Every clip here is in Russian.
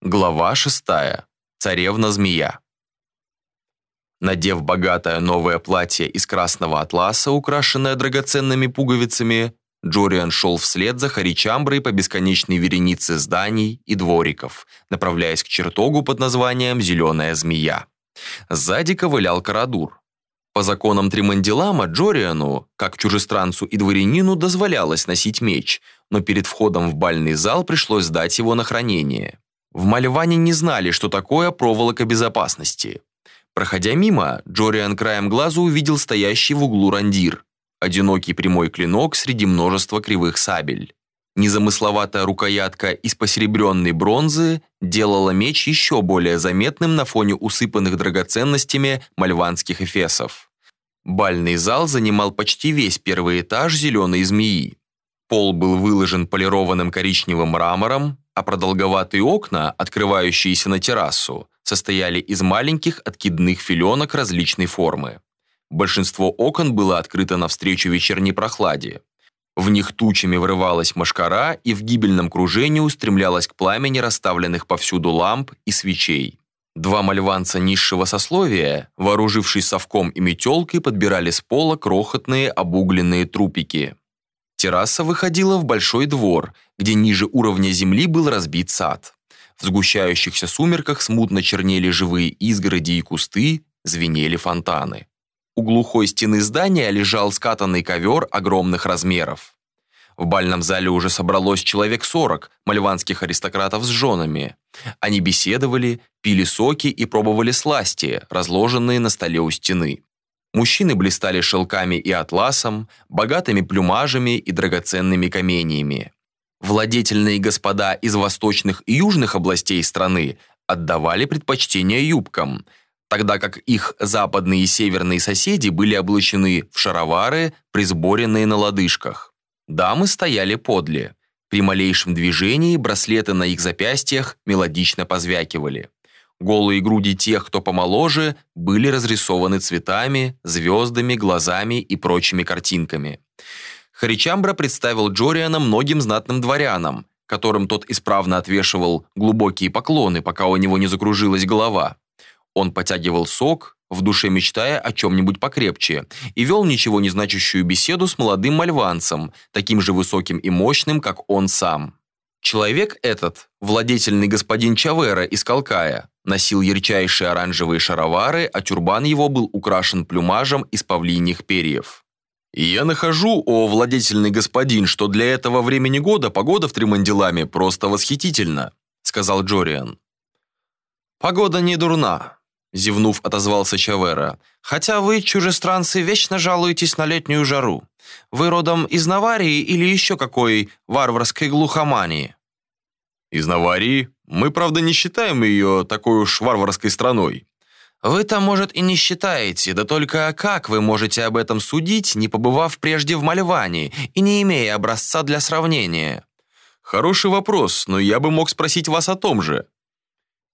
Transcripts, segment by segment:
Глава шестая. Царевна-змея. Надев богатое новое платье из красного атласа, украшенное драгоценными пуговицами, Джориан шел вслед за Харичамброй по бесконечной веренице зданий и двориков, направляясь к чертогу под названием «Зеленая змея». Сзади ковылял Карадур. По законам Тримандилама Джориану, как чужестранцу и дворянину, дозволялось носить меч, но перед входом в бальный зал пришлось сдать его на хранение. В Мальване не знали, что такое проволока безопасности. Проходя мимо, Джориан краем глаза увидел стоящий в углу рандир. Одинокий прямой клинок среди множества кривых сабель. Незамысловатая рукоятка из посеребренной бронзы делала меч еще более заметным на фоне усыпанных драгоценностями мальванских эфесов. Бальный зал занимал почти весь первый этаж зеленой змеи. Пол был выложен полированным коричневым мрамором, а продолговатые окна, открывающиеся на террасу, состояли из маленьких откидных филенок различной формы. Большинство окон было открыто навстречу вечерней прохладе. В них тучами врывалась мошкара и в гибельном кружении устремлялась к пламени расставленных повсюду ламп и свечей. Два мальванца низшего сословия, вооружившись совком и метелкой, подбирали с пола крохотные обугленные трупики. Терраса выходила в большой двор, где ниже уровня земли был разбит сад. В сгущающихся сумерках смутно чернели живые изгороди и кусты, звенели фонтаны. У глухой стены здания лежал скатанный ковер огромных размеров. В бальном зале уже собралось человек сорок мальванских аристократов с женами. Они беседовали, пили соки и пробовали сласти, разложенные на столе у стены. Мужчины блистали шелками и атласом, богатыми плюмажами и драгоценными каменьями. Владетельные господа из восточных и южных областей страны отдавали предпочтение юбкам, тогда как их западные и северные соседи были облачены в шаровары, присборенные на лодыжках. Дамы стояли подле. При малейшем движении браслеты на их запястьях мелодично позвякивали. Голые груди тех, кто помоложе, были разрисованы цветами, звездами, глазами и прочими картинками. Харичамбра представил Джориана многим знатным дворянам, которым тот исправно отвешивал глубокие поклоны, пока у него не закружилась голова. Он потягивал сок, в душе мечтая о чем-нибудь покрепче, и вел ничего не значащую беседу с молодым мальванцем, таким же высоким и мощным, как он сам. Человек этот, владетельный господин Чавера из Калкая, носил ярчайшие оранжевые шаровары, а тюрбан его был украшен плюмажем из павлиньих перьев. И я нахожу, о владетельный господин, что для этого времени года погода в Тримандиламе просто восхитительна, сказал Джориан. Погода не дурна, зевнув, отозвался Чавера. Хотя вы, чужестранцы, вечно жалуетесь на летнюю жару. Вы родом из Наварии или еще какой варварской глухомании? Из Наварии? Мы, правда, не считаем ее такой уж варварской страной. Вы-то, может, и не считаете, да только как вы можете об этом судить, не побывав прежде в Мальвании и не имея образца для сравнения? Хороший вопрос, но я бы мог спросить вас о том же.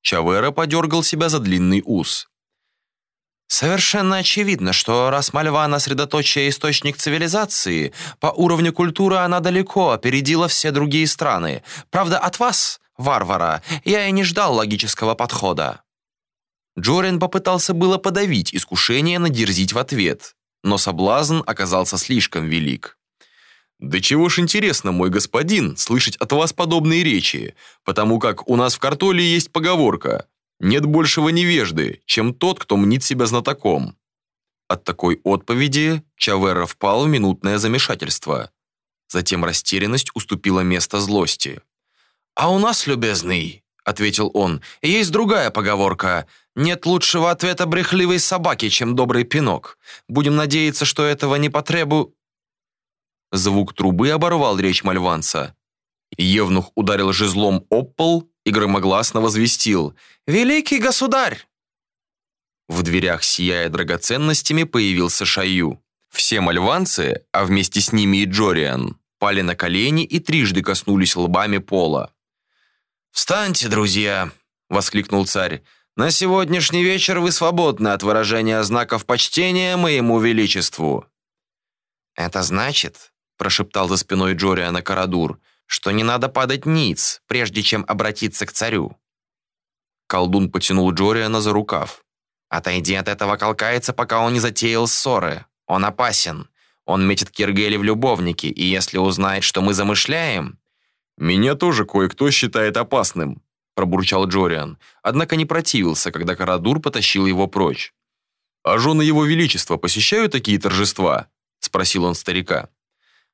Чавера подергал себя за длинный ус. Совершенно очевидно, что раз Мальвана средоточие источник цивилизации, по уровню культуры она далеко опередила все другие страны. Правда, от вас, варвара, я и не ждал логического подхода. Джорин попытался было подавить искушение надерзить в ответ, но соблазн оказался слишком велик. «Да чего ж интересно, мой господин, слышать от вас подобные речи, потому как у нас в Картоле есть поговорка нет большего невежды, чем тот, кто мнит себя знатоком. От такой отповеди Чавера впал в минутное замешательство. Затем растерянность уступила место злости. «А у нас, любезный», — ответил он, — «есть другая поговорка. Нет лучшего ответа брехливой собаки, чем добрый пинок. Будем надеяться, что этого не потребу...» Звук трубы оборвал речь мальванца. Евнух ударил жезлом об пол и громогласно возвестил «Великий государь!». В дверях, сияя драгоценностями, появился Шаю. Все мальванцы, а вместе с ними и Джориан, пали на колени и трижды коснулись лбами пола. «Встаньте, друзья!» — воскликнул царь. «На сегодняшний вечер вы свободны от выражения знаков почтения моему величеству». «Это значит, — прошептал за спиной Джориана Карадур, — что не надо падать ниц, прежде чем обратиться к царю. Колдун потянул Джориана за рукав. «Отойди от этого колкайца, пока он не затеял ссоры. Он опасен. Он метит Киргели в любовники, и если узнает, что мы замышляем...» «Меня тоже кое-кто считает опасным», – пробурчал Джориан, однако не противился, когда Карадур потащил его прочь. «А жены его величества посещают такие торжества?» – спросил он старика.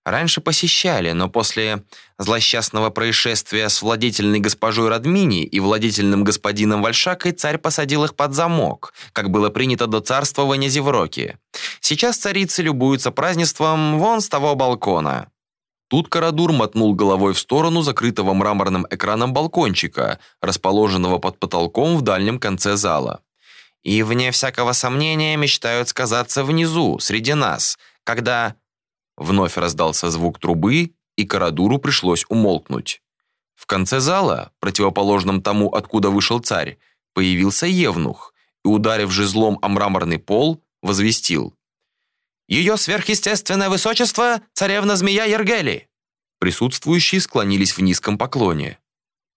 Раньше посещали, но после злосчастного происшествия с владетельной госпожой Радмини и владетельным господином Вальшакой царь посадил их под замок, как было принято до царствования Зевроки. Сейчас царицы любуются празднеством вон с того балкона. Тут Карадур мотнул головой в сторону закрытого мраморным экраном балкончика, расположенного под потолком в дальнем конце зала. И, вне всякого сомнения, мечтают сказаться внизу, среди нас, когда Вновь раздался звук трубы, и Карадуру пришлось умолкнуть. В конце зала, противоположном тому, откуда вышел царь, появился Евнух и, ударив жезлом о мраморный пол, возвестил. «Ее сверхъестественное высочество – царевна-змея Ергели!» Присутствующие склонились в низком поклоне.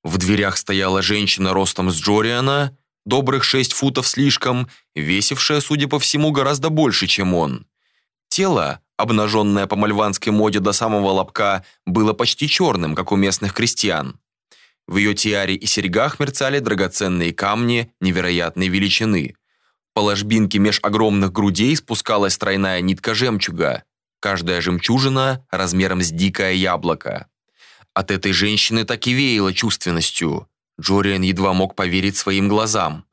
В дверях стояла женщина ростом с Джориана, добрых шесть футов слишком, весившая, судя по всему, гораздо больше, чем он. Тело, обнаженное по мальванской моде до самого лобка, было почти черным, как у местных крестьян. В ее тиаре и серьгах мерцали драгоценные камни невероятной величины. По ложбинке меж огромных грудей спускалась тройная нитка жемчуга. Каждая жемчужина размером с дикое яблоко. От этой женщины так и веяло чувственностью. Джориан едва мог поверить своим глазам.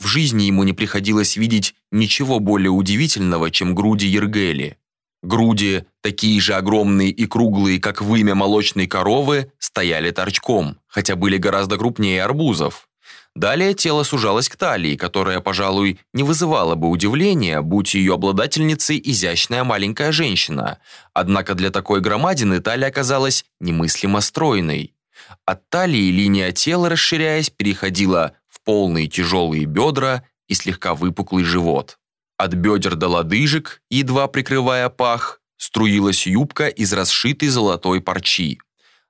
В жизни ему не приходилось видеть ничего более удивительного, чем груди Ергели. Груди, такие же огромные и круглые, как вымя молочной коровы, стояли торчком, хотя были гораздо крупнее арбузов. Далее тело сужалось к талии, которая, пожалуй, не вызывала бы удивления, будь ее обладательницей изящная маленькая женщина. Однако для такой громадины талия оказалась немыслимо стройной. От талии линия тела, расширяясь, переходила в полные тяжелые бедра и слегка выпуклый живот. От бедер до лодыжек, едва прикрывая пах, струилась юбка из расшитой золотой парчи.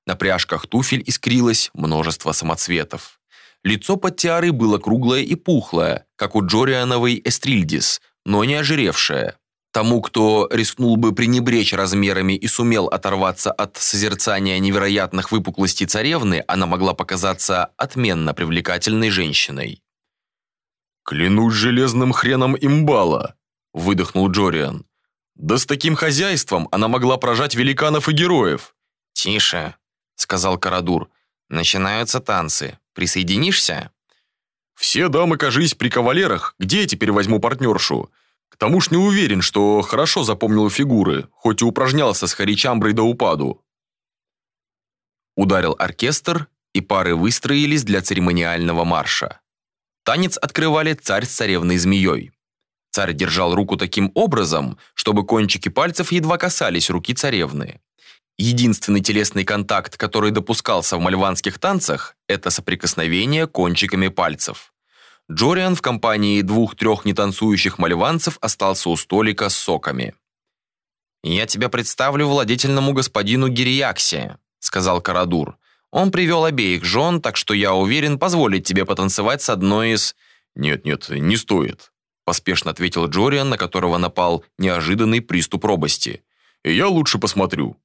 На пряжках туфель искрилось множество самоцветов. Лицо под тиарой было круглое и пухлое, как у Джориановой Эстрильдис, но не ожиревшее. Тому, кто рискнул бы пренебречь размерами и сумел оторваться от созерцания невероятных выпуклостей царевны, она могла показаться отменно привлекательной женщиной. «Клянусь железным хреном имбала!» – выдохнул Джориан. «Да с таким хозяйством она могла прожать великанов и героев!» «Тише!» – сказал Карадур. «Начинаются танцы. Присоединишься?» «Все дамы, кажись, при кавалерах. Где я теперь возьму партнершу? К тому ж не уверен, что хорошо запомнил фигуры, хоть и упражнялся с Харичамброй до упаду». Ударил оркестр, и пары выстроились для церемониального марша. Танец открывали царь с царевной змеей. Царь держал руку таким образом, чтобы кончики пальцев едва касались руки царевны. Единственный телесный контакт, который допускался в мальванских танцах, это соприкосновение кончиками пальцев. Джориан в компании двух-трех нетанцующих мальванцев остался у столика с соками. «Я тебя представлю владетельному господину Гириаксе», — сказал Карадур. Он привел обеих жен, так что я уверен позволить тебе потанцевать с одной из...» «Нет-нет, не стоит», – поспешно ответил Джориан, на которого напал неожиданный приступ робости. «Я лучше посмотрю».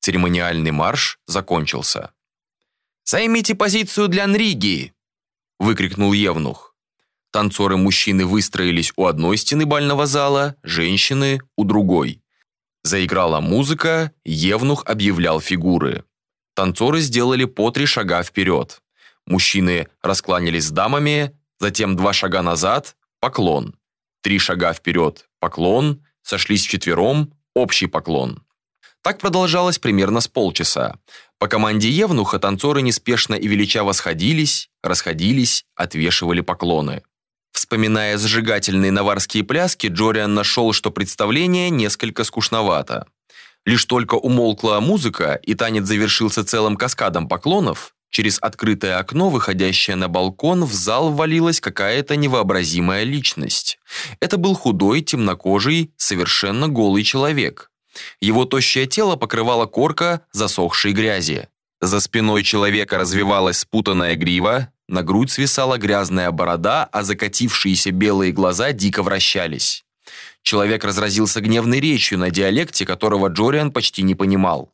Церемониальный марш закончился. «Займите позицию для Нриги!» – выкрикнул Евнух. Танцоры-мужчины выстроились у одной стены бального зала, женщины – у другой. Заиграла музыка, Евнух объявлял фигуры. Танцоры сделали по три шага вперед. Мужчины раскланялись с дамами, затем два шага назад – поклон. Три шага вперед – поклон, сошлись вчетвером – общий поклон. Так продолжалось примерно с полчаса. По команде Евнуха танцоры неспешно и величаво сходились, расходились, отвешивали поклоны. Вспоминая зажигательные наварские пляски, Джориан нашел, что представление несколько скучновато. Лишь только умолкла музыка, и танец завершился целым каскадом поклонов, через открытое окно, выходящее на балкон, в зал ввалилась какая-то невообразимая личность. Это был худой, темнокожий, совершенно голый человек. Его тощее тело покрывала корка засохшей грязи. За спиной человека развивалась спутанная грива, на грудь свисала грязная борода, а закатившиеся белые глаза дико вращались. Человек разразился гневной речью на диалекте, которого Джориан почти не понимал.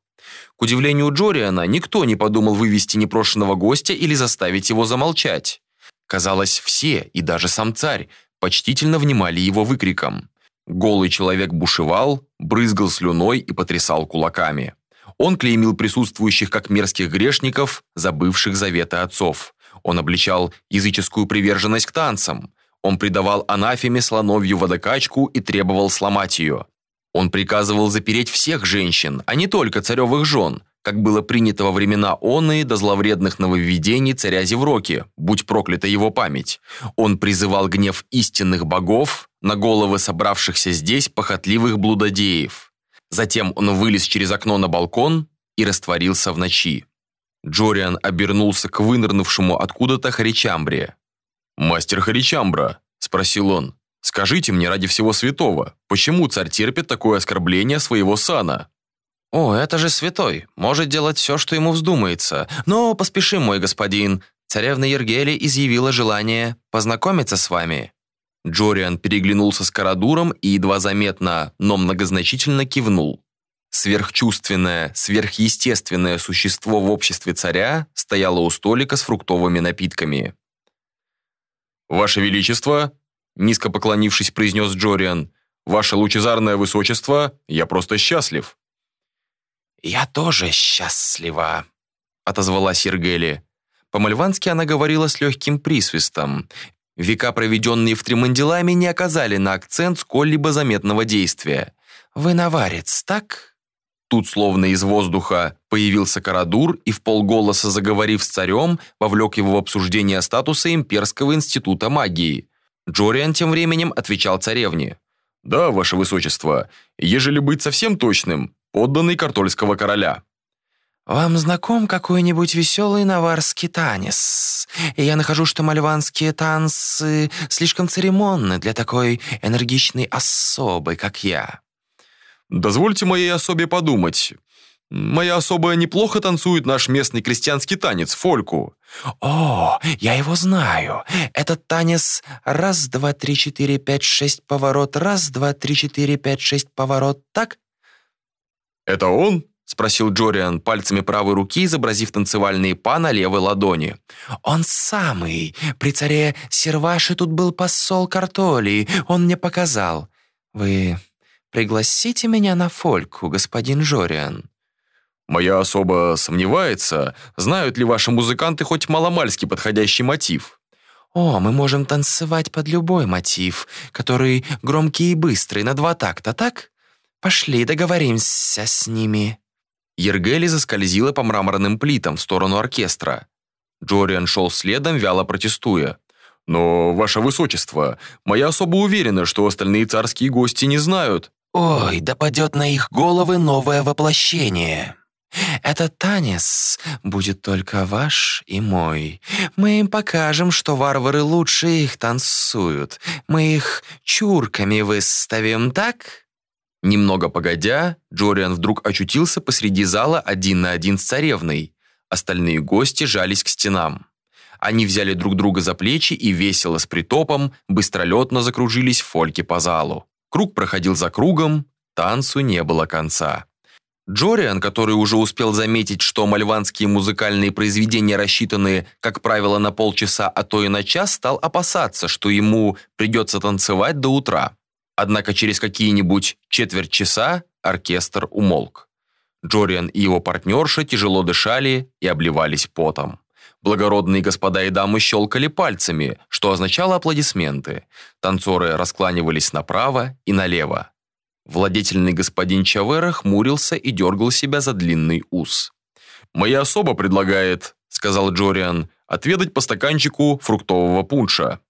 К удивлению Джориана, никто не подумал вывести непрошенного гостя или заставить его замолчать. Казалось, все, и даже сам царь, почтительно внимали его выкрикам. Голый человек бушевал, брызгал слюной и потрясал кулаками. Он клеймил присутствующих как мерзких грешников, забывших заветы отцов. Он обличал языческую приверженность к танцам. Он придавал анафеме слоновью водокачку и требовал сломать ее. Он приказывал запереть всех женщин, а не только царевых жен, как было принято во времена оны до зловредных нововведений царя Зевроки, будь проклята его память. Он призывал гнев истинных богов на головы собравшихся здесь похотливых блудодеев. Затем он вылез через окно на балкон и растворился в ночи. Джориан обернулся к вынырнувшему откуда-то Харичамбре. «Мастер Харичамбра», – спросил он, – «скажите мне ради всего святого, почему царь терпит такое оскорбление своего сана?» «О, это же святой, может делать все, что ему вздумается. Но поспешим, мой господин. Царевна Ергели изъявила желание познакомиться с вами». Джориан переглянулся с Карадуром и едва заметно, но многозначительно кивнул. Сверхчувственное, сверхъестественное существо в обществе царя стояло у столика с фруктовыми напитками. «Ваше Величество!» – низко поклонившись, произнес Джориан. «Ваше лучезарное высочество, я просто счастлив!» «Я тоже счастлива», – отозвалась Ергели. По-мальвански она говорила с легким присвистом. Века, проведенные в Тримандиламе, не оказали на акцент сколь-либо заметного действия. «Вы наварец, так?» Тут, словно из воздуха, появился Карадур и, в полголоса заговорив с царем, вовлек его в обсуждение статуса Имперского института магии. Джориан тем временем отвечал царевне. «Да, ваше высочество, ежели быть совсем точным, подданный картольского короля». «Вам знаком какой-нибудь веселый наварский танец? Я нахожу, что мальванские танцы слишком церемонны для такой энергичной особы, как я». «Дозвольте моей особе подумать. Моя особа неплохо танцует наш местный крестьянский танец, фольку». «О, я его знаю. Этот танец раз, два, три, четыре, пять, шесть, поворот, раз, два, три, четыре, пять, шесть, поворот, так?» «Это он?» – спросил Джориан, пальцами правой руки изобразив танцевальные па на левой ладони. «Он самый. При царе Серваше тут был посол Картолии. Он мне показал. Вы пригласите меня на фольку, господин Джориан?» «Моя особо сомневается, знают ли ваши музыканты хоть маломальски подходящий мотив». «О, мы можем танцевать под любой мотив, который громкий и быстрый, на два такта, так? Пошли, договоримся с ними». Ергели заскользила по мраморным плитам в сторону оркестра. Джориан шел следом, вяло протестуя. «Но, ваше высочество, моя особо уверена, что остальные царские гости не знают». «Ой, да падет на их головы новое воплощение». Этот танец будет только ваш и мой. Мы им покажем, что варвары лучше их танцуют. Мы их чурками выставим, так?» Немного погодя, Джориан вдруг очутился посреди зала один на один с царевной. Остальные гости жались к стенам. Они взяли друг друга за плечи и весело с притопом быстролетно закружились в фольке по залу. Круг проходил за кругом, танцу не было конца. Джориан, который уже успел заметить, что мальванские музыкальные произведения рассчитаны, как правило, на полчаса, а то и на час, стал опасаться, что ему придется танцевать до утра. Однако через какие-нибудь четверть часа оркестр умолк. Джориан и его партнерша тяжело дышали и обливались потом. Благородные господа и дамы щелкали пальцами, что означало аплодисменты. Танцоры раскланивались направо и налево. Владетельный господин Чавера хмурился и дергал себя за длинный ус. «Моя особа предлагает», — сказал Джориан, «отведать по стаканчику фруктового пунша».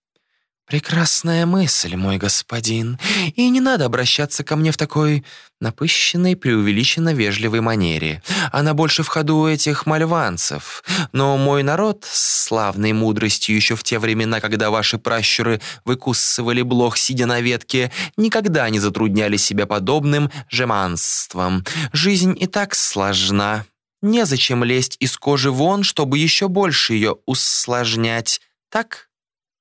«Прекрасная мысль, мой господин, и не надо обращаться ко мне в такой напыщенной, преувеличенно вежливой манере. Она больше в ходу у этих мальванцев. Но мой народ, славной мудростью еще в те времена, когда ваши пращуры выкусывали блох, сидя на ветке, никогда не затрудняли себя подобным жеманством. Жизнь и так сложна». Незачем лезть из кожи вон, чтобы еще больше ее усложнять, так?»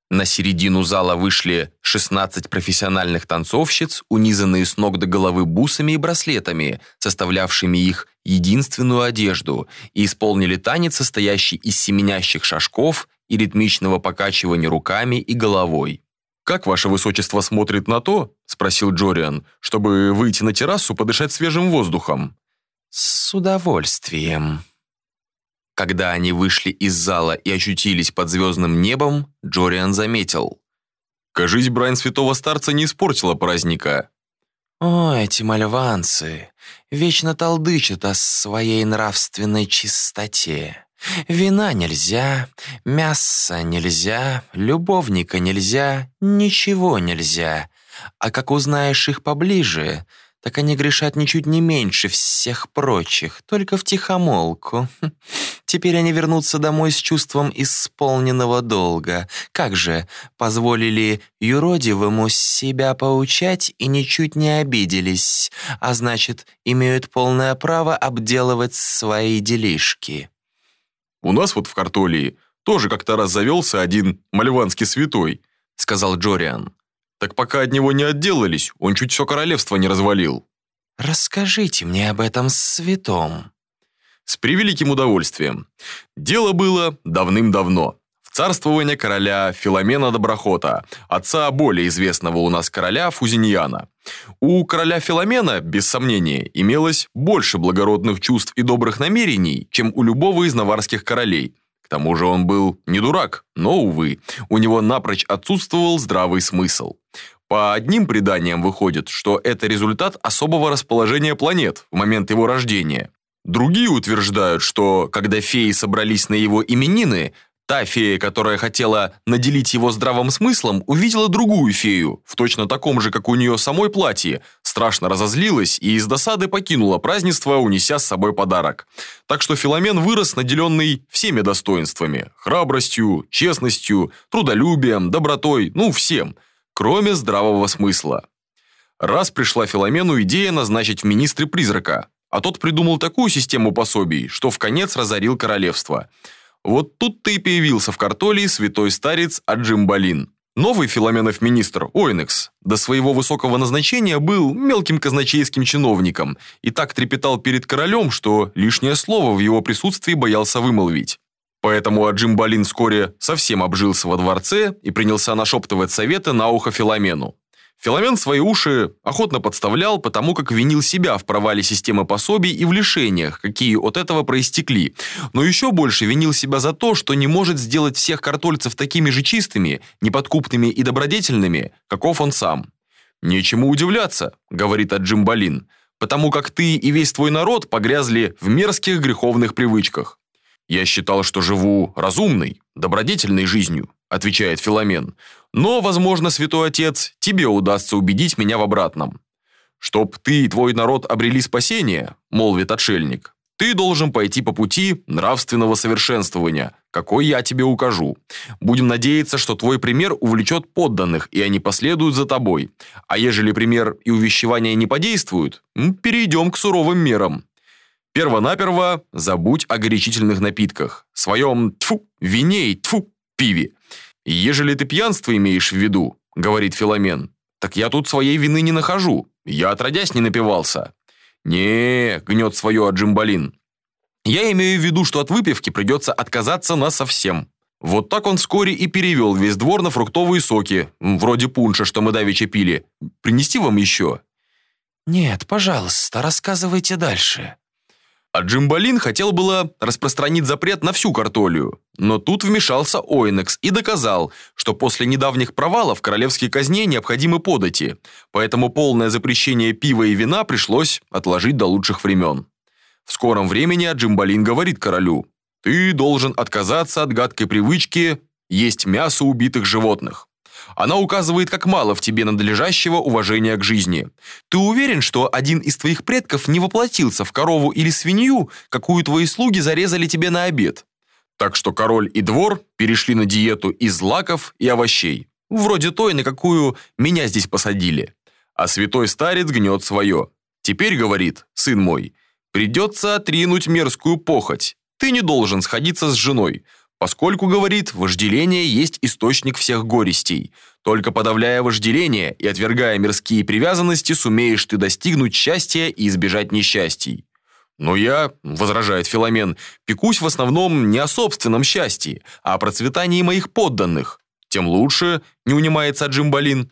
На середину зала вышли 16 профессиональных танцовщиц, унизанные с ног до головы бусами и браслетами, составлявшими их единственную одежду, и исполнили танец, состоящий из семенящих шажков и ритмичного покачивания руками и головой. «Как ваше высочество смотрит на то, — спросил Джориан, — чтобы выйти на террасу подышать свежим воздухом?» «С удовольствием», когда они вышли из зала и очутились под звездным небом, Джориан заметил. «Кажись, брань святого старца не испортила праздника». «О, эти мальванцы вечно толдычат о своей нравственной чистоте. Вина нельзя, мясо нельзя, любовника нельзя, ничего нельзя. А как узнаешь их поближе, так они грешат ничуть не меньше всех прочих, только в тихомолку. Теперь они вернутся домой с чувством исполненного долга. Как же, позволили юродивому себя поучать и ничуть не обиделись, а значит, имеют полное право обделывать свои делишки. «У нас вот в Картолии тоже как-то раз завелся один мальванский святой», сказал Джориан. Так пока от него не отделались, он чуть все королевство не развалил. Расскажите мне об этом святом. С превеликим удовольствием. Дело было давным-давно. В царствование короля Филомена Доброхота, отца более известного у нас короля Фузиньяна. У короля Филомена, без сомнения, имелось больше благородных чувств и добрых намерений, чем у любого из наварских королей. К тому же он был не дурак, но, увы, у него напрочь отсутствовал здравый смысл. По одним преданиям выходит, что это результат особого расположения планет в момент его рождения. Другие утверждают, что когда феи собрались на его именины, Та фея, которая хотела наделить его здравым смыслом, увидела другую фею, в точно таком же, как у нее самой платье, страшно разозлилась и из досады покинула празднество, унеся с собой подарок. Так что Филомен вырос, наделенный всеми достоинствами – храбростью, честностью, трудолюбием, добротой, ну всем, кроме здравого смысла. Раз пришла Филомену идея назначить в министры призрака, а тот придумал такую систему пособий, что в конец разорил королевство – вот тут-то и появился в Картолии святой старец Аджимбалин. Новый Филоменов министр, Ойнекс, до своего высокого назначения был мелким казначейским чиновником и так трепетал перед королем, что лишнее слово в его присутствии боялся вымолвить. Поэтому Аджимбалин вскоре совсем обжился во дворце и принялся нашептывать советы на ухо Филомену. Филомен свои уши охотно подставлял, потому как винил себя в провале системы пособий и в лишениях, какие от этого проистекли. Но еще больше винил себя за то, что не может сделать всех картольцев такими же чистыми, неподкупными и добродетельными, каков он сам. «Нечему удивляться», — говорит Аджимбалин, «потому как ты и весь твой народ погрязли в мерзких греховных привычках». «Я считал, что живу разумной, добродетельной жизнью», — отвечает Филомен. Но, возможно, святой отец, тебе удастся убедить меня в обратном. Чтоб ты и твой народ обрели спасение, молвит отшельник, ты должен пойти по пути нравственного совершенствования, какой я тебе укажу. Будем надеяться, что твой пример увлечет подданных, и они последуют за тобой. А ежели пример и увещевания не подействуют, перейдем к суровым мерам. Первонаперво забудь о горячительных напитках, своем тфу, вине и тфу, пиве. «Ежели ты пьянство имеешь в виду, — говорит Филомен, — так я тут своей вины не нахожу. Я отродясь не напивался». «Не, — гнет свое Аджимбалин. Я имею в виду, что от выпивки придется отказаться на совсем. Вот так он вскоре и перевел весь двор на фруктовые соки, вроде пунша, что мы давеча пили. Принести вам еще?» «Нет, пожалуйста, рассказывайте дальше», а Джимбалин хотел было распространить запрет на всю картолию, но тут вмешался Ойнекс и доказал, что после недавних провалов королевской казне необходимы подати, поэтому полное запрещение пива и вина пришлось отложить до лучших времен. В скором времени Джимбалин говорит королю, «Ты должен отказаться от гадкой привычки есть мясо убитых животных. Она указывает, как мало в тебе надлежащего уважения к жизни. Ты уверен, что один из твоих предков не воплотился в корову или свинью, какую твои слуги зарезали тебе на обед? Так что король и двор перешли на диету из лаков и овощей. Вроде той, на какую меня здесь посадили. А святой старец гнет свое. Теперь, говорит, сын мой, Придется отринуть мерзкую похоть. Ты не должен сходиться с женой, поскольку, говорит, вожделение есть источник всех горестей. Только подавляя вожделение и отвергая мирские привязанности, сумеешь ты достигнуть счастья и избежать несчастий. Но я, возражает Филомен, пекусь в основном не о собственном счастье, а о процветании моих подданных. Тем лучше, не унимается Джимбалин.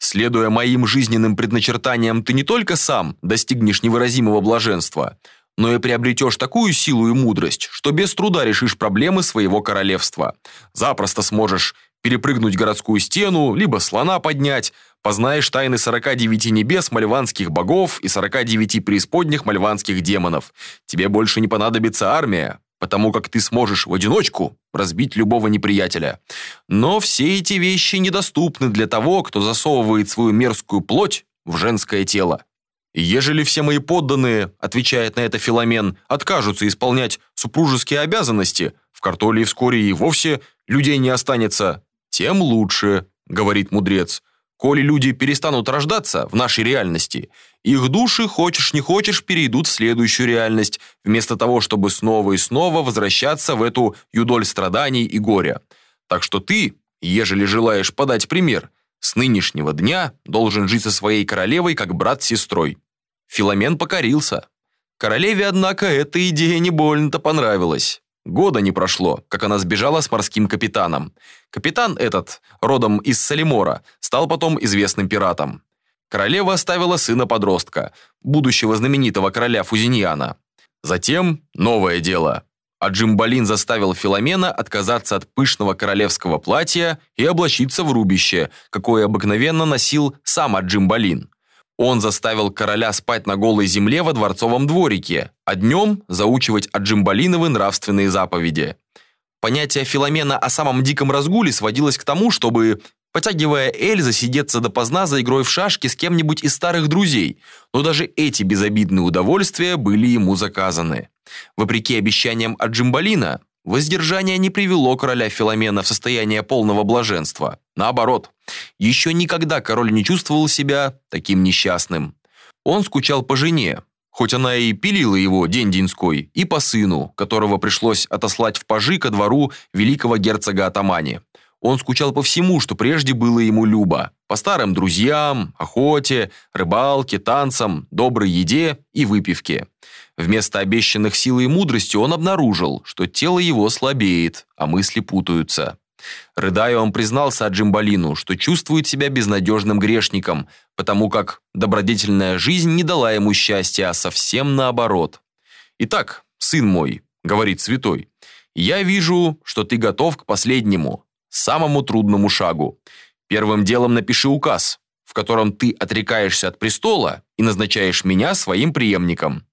Следуя моим жизненным предначертаниям, ты не только сам достигнешь невыразимого блаженства, но и приобретешь такую силу и мудрость, что без труда решишь проблемы своего королевства. Запросто сможешь перепрыгнуть городскую стену, либо слона поднять, познаешь тайны 49 небес мальванских богов и 49 преисподних мальванских демонов. Тебе больше не понадобится армия, потому как ты сможешь в одиночку разбить любого неприятеля. Но все эти вещи недоступны для того, кто засовывает свою мерзкую плоть в женское тело. Ежели все мои подданные, отвечает на это Филомен, откажутся исполнять супружеские обязанности, в Картолии вскоре и вовсе людей не останется, тем лучше, говорит мудрец. Коли люди перестанут рождаться в нашей реальности, их души, хочешь не хочешь, перейдут в следующую реальность, вместо того, чтобы снова и снова возвращаться в эту юдоль страданий и горя. Так что ты, ежели желаешь подать пример, с нынешнего дня должен жить со своей королевой как брат с сестрой. Филомен покорился. Королеве, однако, эта идея не больно-то понравилась. Года не прошло, как она сбежала с морским капитаном. Капитан этот, родом из Салимора, стал потом известным пиратом. Королева оставила сына-подростка, будущего знаменитого короля Фузиньяна. Затем новое дело. А Джимбалин заставил Филомена отказаться от пышного королевского платья и облачиться в рубище, какое обыкновенно носил сам Аджимбалин. Он заставил короля спать на голой земле во дворцовом дворике, а днем заучивать Аджимбалиновы нравственные заповеди. Понятие Филомена о самом диком разгуле сводилось к тому, чтобы, потягивая эль, засидеться допоздна за игрой в шашки с кем-нибудь из старых друзей, но даже эти безобидные удовольствия были ему заказаны. Вопреки обещаниям Аджимбалина, Воздержание не привело короля Филомена в состояние полного блаженства. Наоборот, еще никогда король не чувствовал себя таким несчастным. Он скучал по жене, хоть она и пилила его день-деньской, и по сыну, которого пришлось отослать в пажи ко двору великого герцога Атамани. Он скучал по всему, что прежде было ему любо. По старым друзьям, охоте, рыбалке, танцам, доброй еде и выпивке. Вместо обещанных силы и мудрости он обнаружил, что тело его слабеет, а мысли путаются. Рыдая, он признался Аджимбалину, что чувствует себя безнадежным грешником, потому как добродетельная жизнь не дала ему счастья, а совсем наоборот. «Итак, сын мой», — говорит святой, — «я вижу, что ты готов к последнему, самому трудному шагу. Первым делом напиши указ, в котором ты отрекаешься от престола и назначаешь меня своим преемником.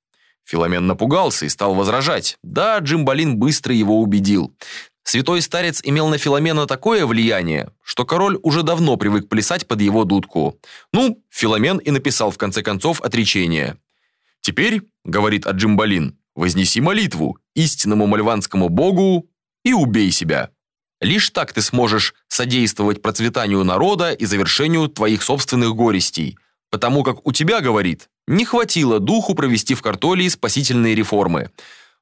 Филомен напугался и стал возражать. Да, Джимбалин быстро его убедил. Святой старец имел на Филомена такое влияние, что король уже давно привык плясать под его дудку. Ну, Филомен и написал в конце концов отречение. «Теперь, — говорит Аджимбалин, — вознеси молитву истинному мальванскому богу и убей себя. Лишь так ты сможешь содействовать процветанию народа и завершению твоих собственных горестей, потому как у тебя, — говорит, не хватило духу провести в Картолии спасительные реформы.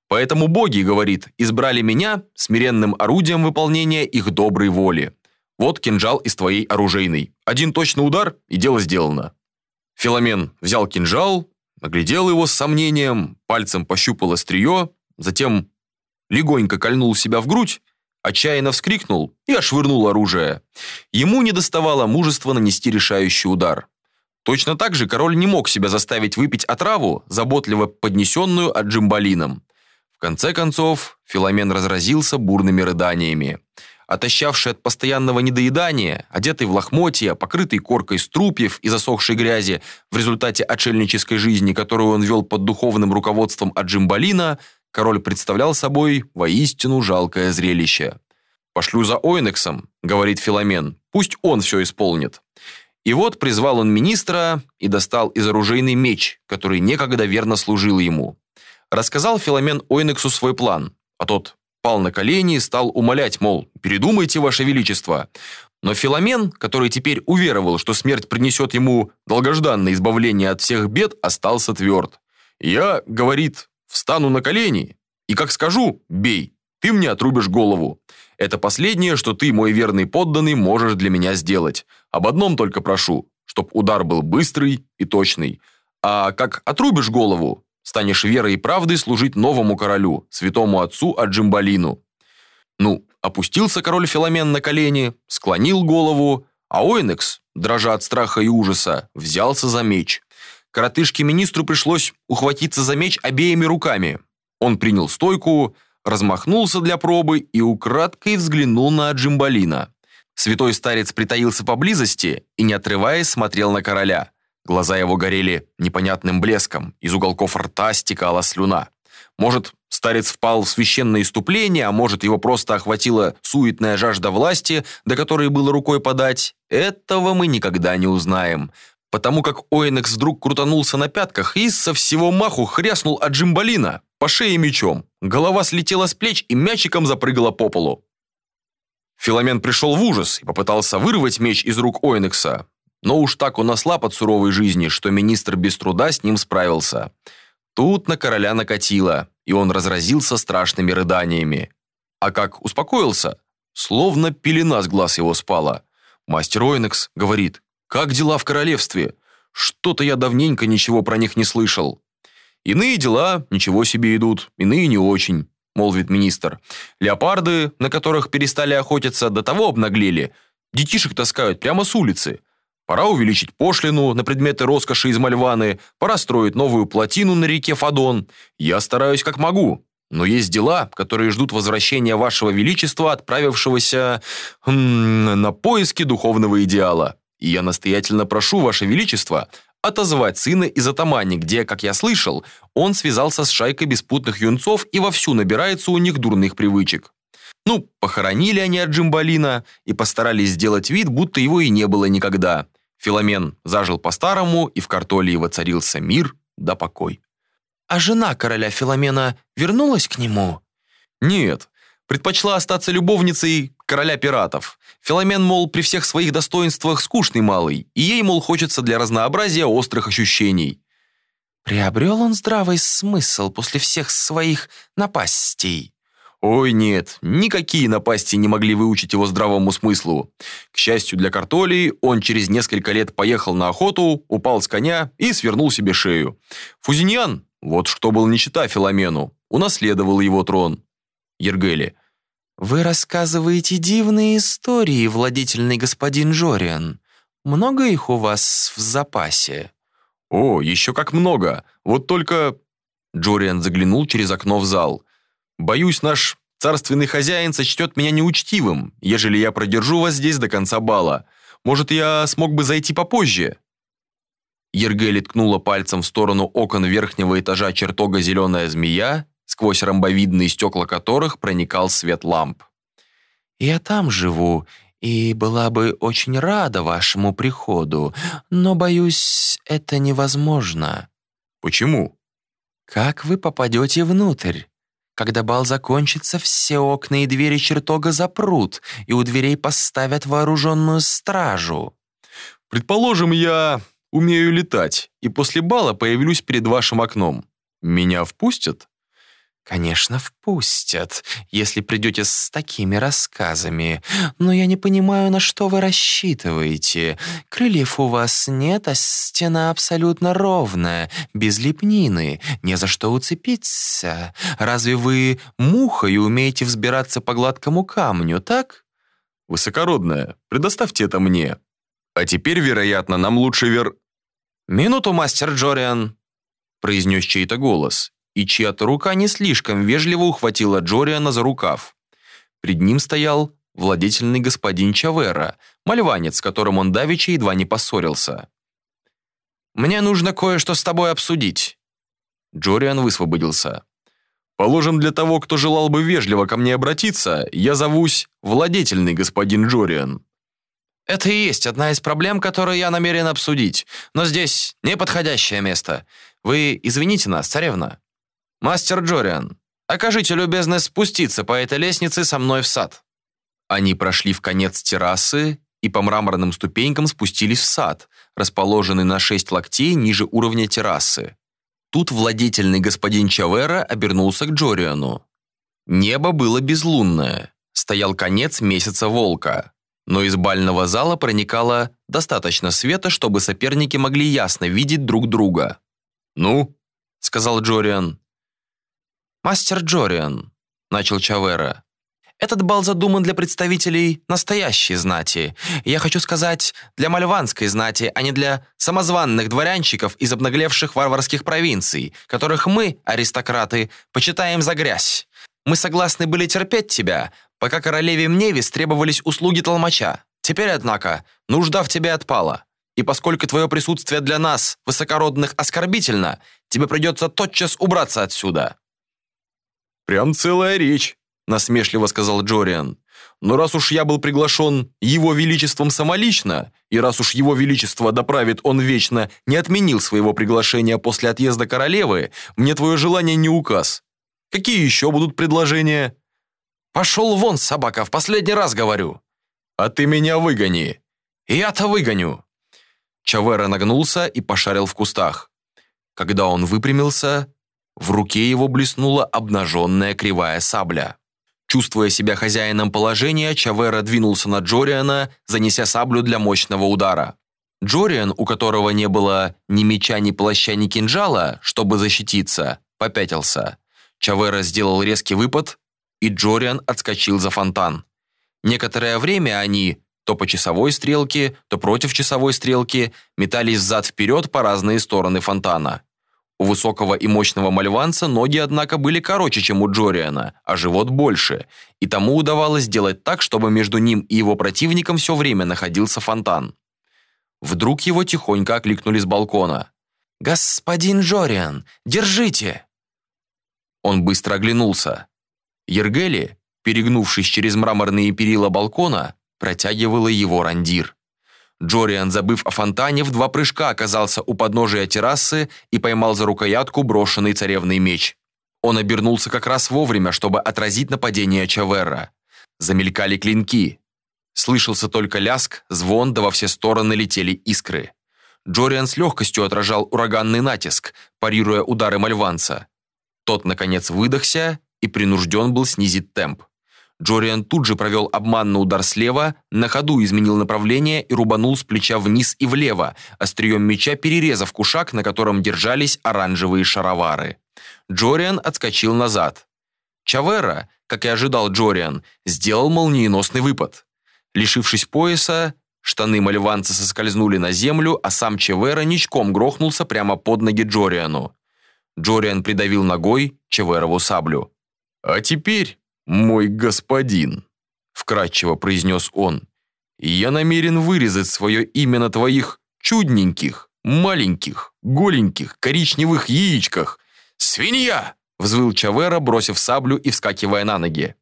Поэтому боги, говорит, избрали меня смиренным орудием выполнения их доброй воли. Вот кинжал из твоей оружейной. Один точный удар, и дело сделано. Филомен взял кинжал, наглядел его с сомнением, пальцем пощупал острие, затем легонько кольнул себя в грудь, отчаянно вскрикнул и отшвырнул оружие. Ему не доставало мужества нанести решающий удар. Точно так же король не мог себя заставить выпить отраву, заботливо поднесенную от Джимбалином. В конце концов, Филомен разразился бурными рыданиями. Отощавший от постоянного недоедания, одетый в лохмотья, покрытый коркой струпьев и засохшей грязи в результате отшельнической жизни, которую он вел под духовным руководством от Джимбалина, король представлял собой воистину жалкое зрелище. «Пошлю за Ойнексом», — говорит Филомен, — «пусть он все исполнит». И вот призвал он министра и достал из оружейный меч, который некогда верно служил ему. Рассказал Филомен Ойнексу свой план, а тот пал на колени и стал умолять, мол, передумайте, ваше величество. Но Филомен, который теперь уверовал, что смерть принесет ему долгожданное избавление от всех бед, остался тверд. Я, говорит, встану на колени, и как скажу, бей, ты мне отрубишь голову. Это последнее, что ты, мой верный подданный, можешь для меня сделать. Об одном только прошу, чтоб удар был быстрый и точный. А как отрубишь голову, станешь верой и правдой служить новому королю, святому отцу Аджимбалину. Ну, опустился король Филомен на колени, склонил голову, а Ойнекс, дрожа от страха и ужаса, взялся за меч. Коротышке-министру пришлось ухватиться за меч обеими руками. Он принял стойку, размахнулся для пробы и украдкой взглянул на Джимбалина. Святой старец притаился поблизости и, не отрываясь, смотрел на короля. Глаза его горели непонятным блеском, из уголков рта стекала слюна. Может, старец впал в священное иступление, а может, его просто охватила суетная жажда власти, до которой было рукой подать. Этого мы никогда не узнаем. Потому как Оэнекс вдруг крутанулся на пятках и со всего маху хряснул от Джимбалина по шее мечом. Голова слетела с плеч и мячиком запрыгала по полу. Филомен пришел в ужас и попытался вырвать меч из рук Ойнекса. Но уж так он ослаб от суровой жизни, что министр без труда с ним справился. Тут на короля накатило, и он разразился страшными рыданиями. А как успокоился, словно пелена с глаз его спала. Мастер Ойнекс говорит, «Как дела в королевстве? Что-то я давненько ничего про них не слышал». «Иные дела ничего себе идут, иные не очень», – молвит министр. «Леопарды, на которых перестали охотиться, до того обнаглели. Детишек таскают прямо с улицы. Пора увеличить пошлину на предметы роскоши из Мальваны, пора строить новую плотину на реке Фадон. Я стараюсь как могу, но есть дела, которые ждут возвращения вашего величества, отправившегося хм, на поиски духовного идеала. И я настоятельно прошу ваше величество отозвать сына из Атамани, где, как я слышал, он связался с шайкой беспутных юнцов и вовсю набирается у них дурных привычек. Ну, похоронили они от Джимбалина и постарались сделать вид, будто его и не было никогда – Филомен зажил по-старому, и в Картолии воцарился мир да покой. А жена короля Филомена вернулась к нему? Нет, предпочла остаться любовницей короля пиратов. Филомен, мол, при всех своих достоинствах скучный малый, и ей, мол, хочется для разнообразия острых ощущений. Приобрел он здравый смысл после всех своих напастей. Ой, нет, никакие напасти не могли выучить его здравому смыслу. К счастью для Картолии, он через несколько лет поехал на охоту, упал с коня и свернул себе шею. Фузиньян, вот что был не Филомену, унаследовал его трон. Ергели. «Вы рассказываете дивные истории, владетельный господин Джориан. Много их у вас в запасе?» «О, еще как много. Вот только...» Джориан заглянул через окно в зал. Боюсь, наш царственный хозяин сочтет меня неучтивым, ежели я продержу вас здесь до конца бала. Может, я смог бы зайти попозже?» Ергели ткнула пальцем в сторону окон верхнего этажа чертога зеленая змея, сквозь ромбовидные стекла которых проникал свет ламп. «Я там живу, и была бы очень рада вашему приходу, но, боюсь, это невозможно». «Почему?» «Как вы попадете внутрь?» Когда бал закончится, все окна и двери чертога запрут, и у дверей поставят вооруженную стражу. Предположим, я умею летать, и после бала появлюсь перед вашим окном. Меня впустят? «Конечно, впустят, если придете с такими рассказами. Но я не понимаю, на что вы рассчитываете. Крыльев у вас нет, а стена абсолютно ровная, без лепнины, не за что уцепиться. Разве вы муха и умеете взбираться по гладкому камню, так?» «Высокородная, предоставьте это мне. А теперь, вероятно, нам лучше вер...» «Минуту, мастер Джориан», — произнес чей-то голос и чья-то рука не слишком вежливо ухватила Джориана за рукав. Пред ним стоял владетельный господин Чавера, мальванец, с которым он давеча едва не поссорился. «Мне нужно кое-что с тобой обсудить». Джориан высвободился. «Положим, для того, кто желал бы вежливо ко мне обратиться, я зовусь владетельный господин Джориан». Это и есть одна из проблем, которую я намерен обсудить. Но здесь неподходящее место. Вы извините нас, царевна. «Мастер Джориан, окажите любезность спуститься по этой лестнице со мной в сад». Они прошли в конец террасы и по мраморным ступенькам спустились в сад, расположенный на шесть локтей ниже уровня террасы. Тут владетельный господин Чавера обернулся к Джориану. Небо было безлунное, стоял конец месяца волка, но из бального зала проникало достаточно света, чтобы соперники могли ясно видеть друг друга. «Ну?» – сказал Джориан. «Мастер Джориан», – начал Чавера. Этот бал задуман для представителей настоящей знати. Я хочу сказать, для мальванской знати, а не для самозванных дворянчиков из обнаглевших варварских провинций, которых мы, аристократы, почитаем за грязь. Мы согласны были терпеть тебя, пока королеве Мневис требовались услуги толмача. Теперь, однако, нужда в тебе отпала. И поскольку твое присутствие для нас, высокородных, оскорбительно, тебе придется тотчас убраться отсюда». «Прям целая речь», насмешливо сказал Джориан. Но раз уж я был приглашен его величеством самолично, и раз уж его величество доправит он вечно не отменил своего приглашения после отъезда королевы, мне твое желание не указ. Какие еще будут предложения? Пошел вон, собака, в последний раз говорю. А ты меня выгони. Я-то выгоню. Чавера нагнулся и пошарил в кустах. Когда он выпрямился, в руке его блеснула обнаженная кривая сабля. Чувствуя себя хозяином положения, Чавера двинулся на Джориана, занеся саблю для мощного удара. Джориан, у которого не было ни меча, ни плаща, ни кинжала, чтобы защититься, попятился. Чавера сделал резкий выпад, и Джориан отскочил за фонтан. Некоторое время они, то по часовой стрелке, то против часовой стрелки, метались взад-вперед по разные стороны фонтана. У высокого и мощного мальванца ноги, однако, были короче, чем у Джориана, а живот больше, и тому удавалось сделать так, чтобы между ним и его противником все время находился фонтан. Вдруг его тихонько окликнули с балкона. «Господин Джориан, держите!» Он быстро оглянулся. Ергели, перегнувшись через мраморные перила балкона, протягивала его рандир. Джориан, забыв о фонтане, в два прыжка оказался у подножия террасы и поймал за рукоятку брошенный царевный меч. Он обернулся как раз вовремя, чтобы отразить нападение Чаверра. Замелькали клинки. Слышался только ляск, звон, да во все стороны летели искры. Джориан с легкостью отражал ураганный натиск, парируя удары мальванца. Тот, наконец, выдохся и принужден был снизить темп. Джориан тут же провел обманный удар слева, на ходу изменил направление и рубанул с плеча вниз и влево, острием меча перерезав кушак, на котором держались оранжевые шаровары. Джориан отскочил назад. Чавера, как и ожидал Джориан, сделал молниеносный выпад. Лишившись пояса, штаны мальванца соскользнули на землю, а сам Чавера ничком грохнулся прямо под ноги Джориану. Джориан придавил ногой Чаверову саблю. «А теперь...» «Мой господин», — вкратчиво произнес он, «я намерен вырезать свое имя на твоих чудненьких, маленьких, голеньких, коричневых яичках. Свинья!» — взвыл Чавера, бросив саблю и вскакивая на ноги.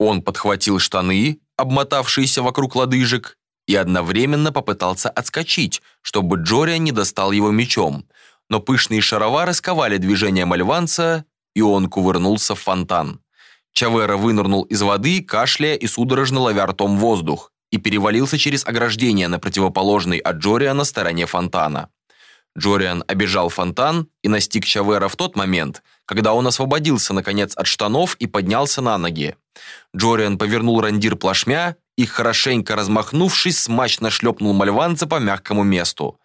Он подхватил штаны, обмотавшиеся вокруг лодыжек, и одновременно попытался отскочить, чтобы Джория не достал его мечом, но пышные шаровары сковали движение мальванца, и он кувырнулся в фонтан. Чавера вынырнул из воды, кашляя и судорожно ловя ртом воздух, и перевалился через ограждение на противоположной от Джориана стороне фонтана. Джориан обежал фонтан и настиг Чавера в тот момент, когда он освободился, наконец, от штанов и поднялся на ноги. Джориан повернул рандир плашмя и, хорошенько размахнувшись, смачно шлепнул мальванца по мягкому месту.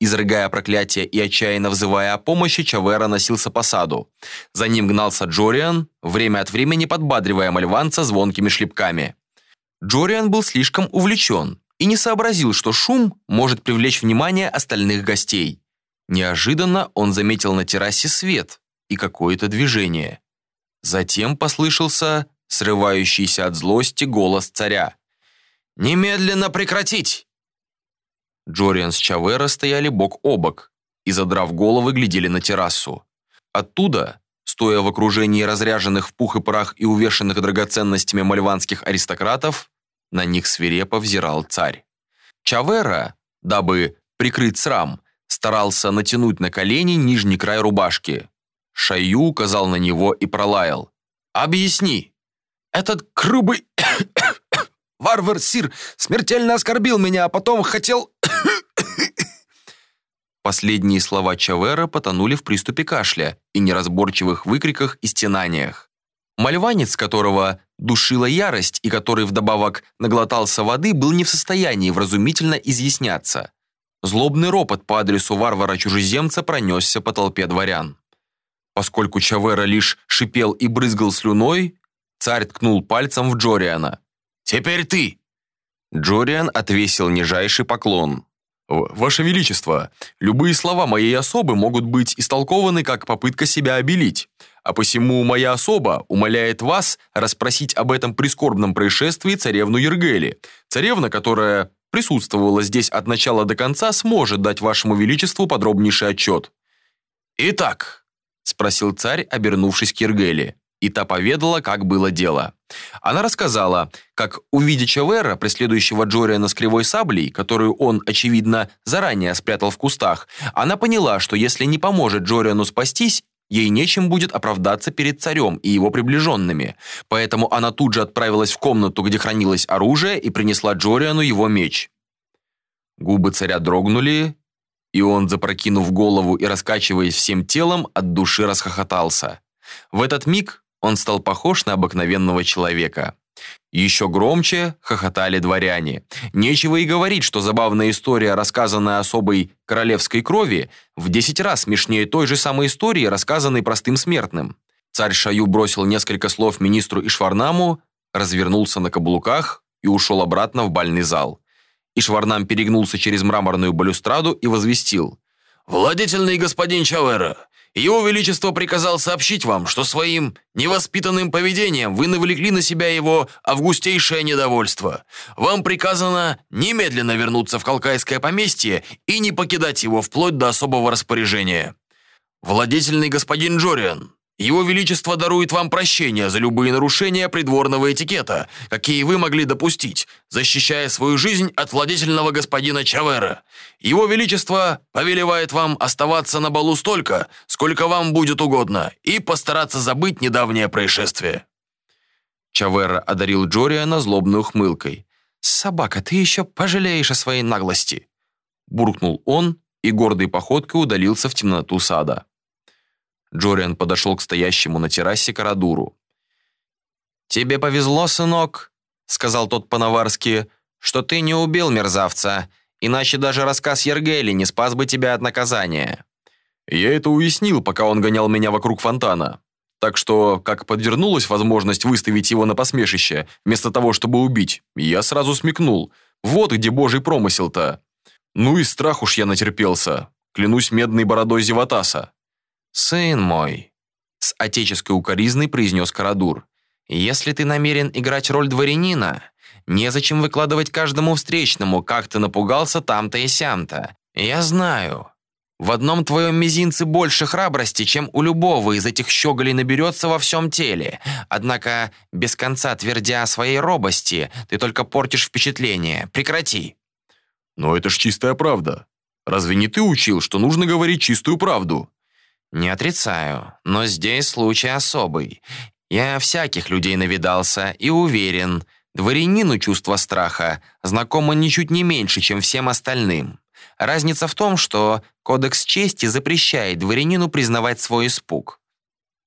Изрыгая проклятие и отчаянно взывая о помощи, Чавера носился по саду. За ним гнался Джориан, время от времени подбадривая мальванца звонкими шлепками. Джориан был слишком увлечен и не сообразил, что шум может привлечь внимание остальных гостей. Неожиданно он заметил на террасе свет и какое-то движение. Затем послышался срывающийся от злости голос царя. «Немедленно прекратить! Джориан с Чавера стояли бок о бок и, задрав головы, глядели на террасу. Оттуда, стоя в окружении разряженных в пух и прах и увешанных драгоценностями мальванских аристократов, на них свирепо взирал царь. Чавера, дабы прикрыть срам, старался натянуть на колени нижний край рубашки. Шаю указал на него и пролаял. «Объясни! Этот грубый варвар Сир смертельно оскорбил меня, а потом хотел Последние слова Чавера потонули в приступе кашля и неразборчивых выкриках и стенаниях. Мальванец, которого душила ярость и который вдобавок наглотался воды, был не в состоянии вразумительно изъясняться. Злобный ропот по адресу варвара-чужеземца пронесся по толпе дворян. Поскольку Чавера лишь шипел и брызгал слюной, царь ткнул пальцем в Джориана. «Теперь ты!» Джориан отвесил нижайший поклон. «Ваше Величество, любые слова моей особы могут быть истолкованы как попытка себя обелить, а посему моя особа умоляет вас расспросить об этом прискорбном происшествии царевну Ергели. Царевна, которая присутствовала здесь от начала до конца, сможет дать вашему Величеству подробнейший отчет». «Итак», — спросил царь, обернувшись к Ергели и та поведала, как было дело. Она рассказала, как, увидя Чавера, преследующего Джориана с кривой саблей, которую он, очевидно, заранее спрятал в кустах, она поняла, что если не поможет Джориану спастись, ей нечем будет оправдаться перед царем и его приближенными. Поэтому она тут же отправилась в комнату, где хранилось оружие, и принесла Джориану его меч. Губы царя дрогнули, и он, запрокинув голову и раскачиваясь всем телом, от души расхохотался. В этот миг он стал похож на обыкновенного человека. Еще громче хохотали дворяне. Нечего и говорить, что забавная история, рассказанная особой королевской крови, в десять раз смешнее той же самой истории, рассказанной простым смертным. Царь Шаю бросил несколько слов министру Ишварнаму, развернулся на каблуках и ушел обратно в бальный зал. Ишварнам перегнулся через мраморную балюстраду и возвестил. «Владетельный господин Чавера, его Величество приказал сообщить вам, что своим невоспитанным поведением вы навлекли на себя его августейшее недовольство. Вам приказано немедленно вернуться в Калкайское поместье и не покидать его вплоть до особого распоряжения. Владетельный господин Джориан, его Величество дарует вам прощение за любые нарушения придворного этикета, какие вы могли допустить, защищая свою жизнь от владетельного господина Чавера. Его Величество повелевает вам оставаться на балу столько, сколько вам будет угодно, и постараться забыть недавнее происшествие». Чавера одарил Джориана злобной ухмылкой. «Собака, ты еще пожалеешь о своей наглости!» Буркнул он и гордой походкой удалился в темноту сада. Джориан подошел к стоящему на террасе Карадуру. «Тебе повезло, сынок», — сказал тот по-наварски, «что ты не убил мерзавца, иначе даже рассказ Ергели не спас бы тебя от наказания». Я это уяснил, пока он гонял меня вокруг фонтана. Так что, как подвернулась возможность выставить его на посмешище, вместо того, чтобы убить, я сразу смекнул. Вот где божий промысел-то. Ну и страх уж я натерпелся. Клянусь медной бородой Зеватаса. «Сын мой», — с отеческой укоризной произнес Карадур, «если ты намерен играть роль дворянина, незачем выкладывать каждому встречному, как ты напугался там-то и сям-то. Я знаю, в одном твоем мизинце больше храбрости, чем у любого из этих щеголей наберется во всем теле. Однако, без конца твердя о своей робости, ты только портишь впечатление. Прекрати». «Но это ж чистая правда. Разве не ты учил, что нужно говорить чистую правду?» Не отрицаю, но здесь случай особый. Я всяких людей навидался и уверен, дворянину чувство страха знакомо ничуть не меньше, чем всем остальным. Разница в том, что кодекс чести запрещает дворянину признавать свой испуг.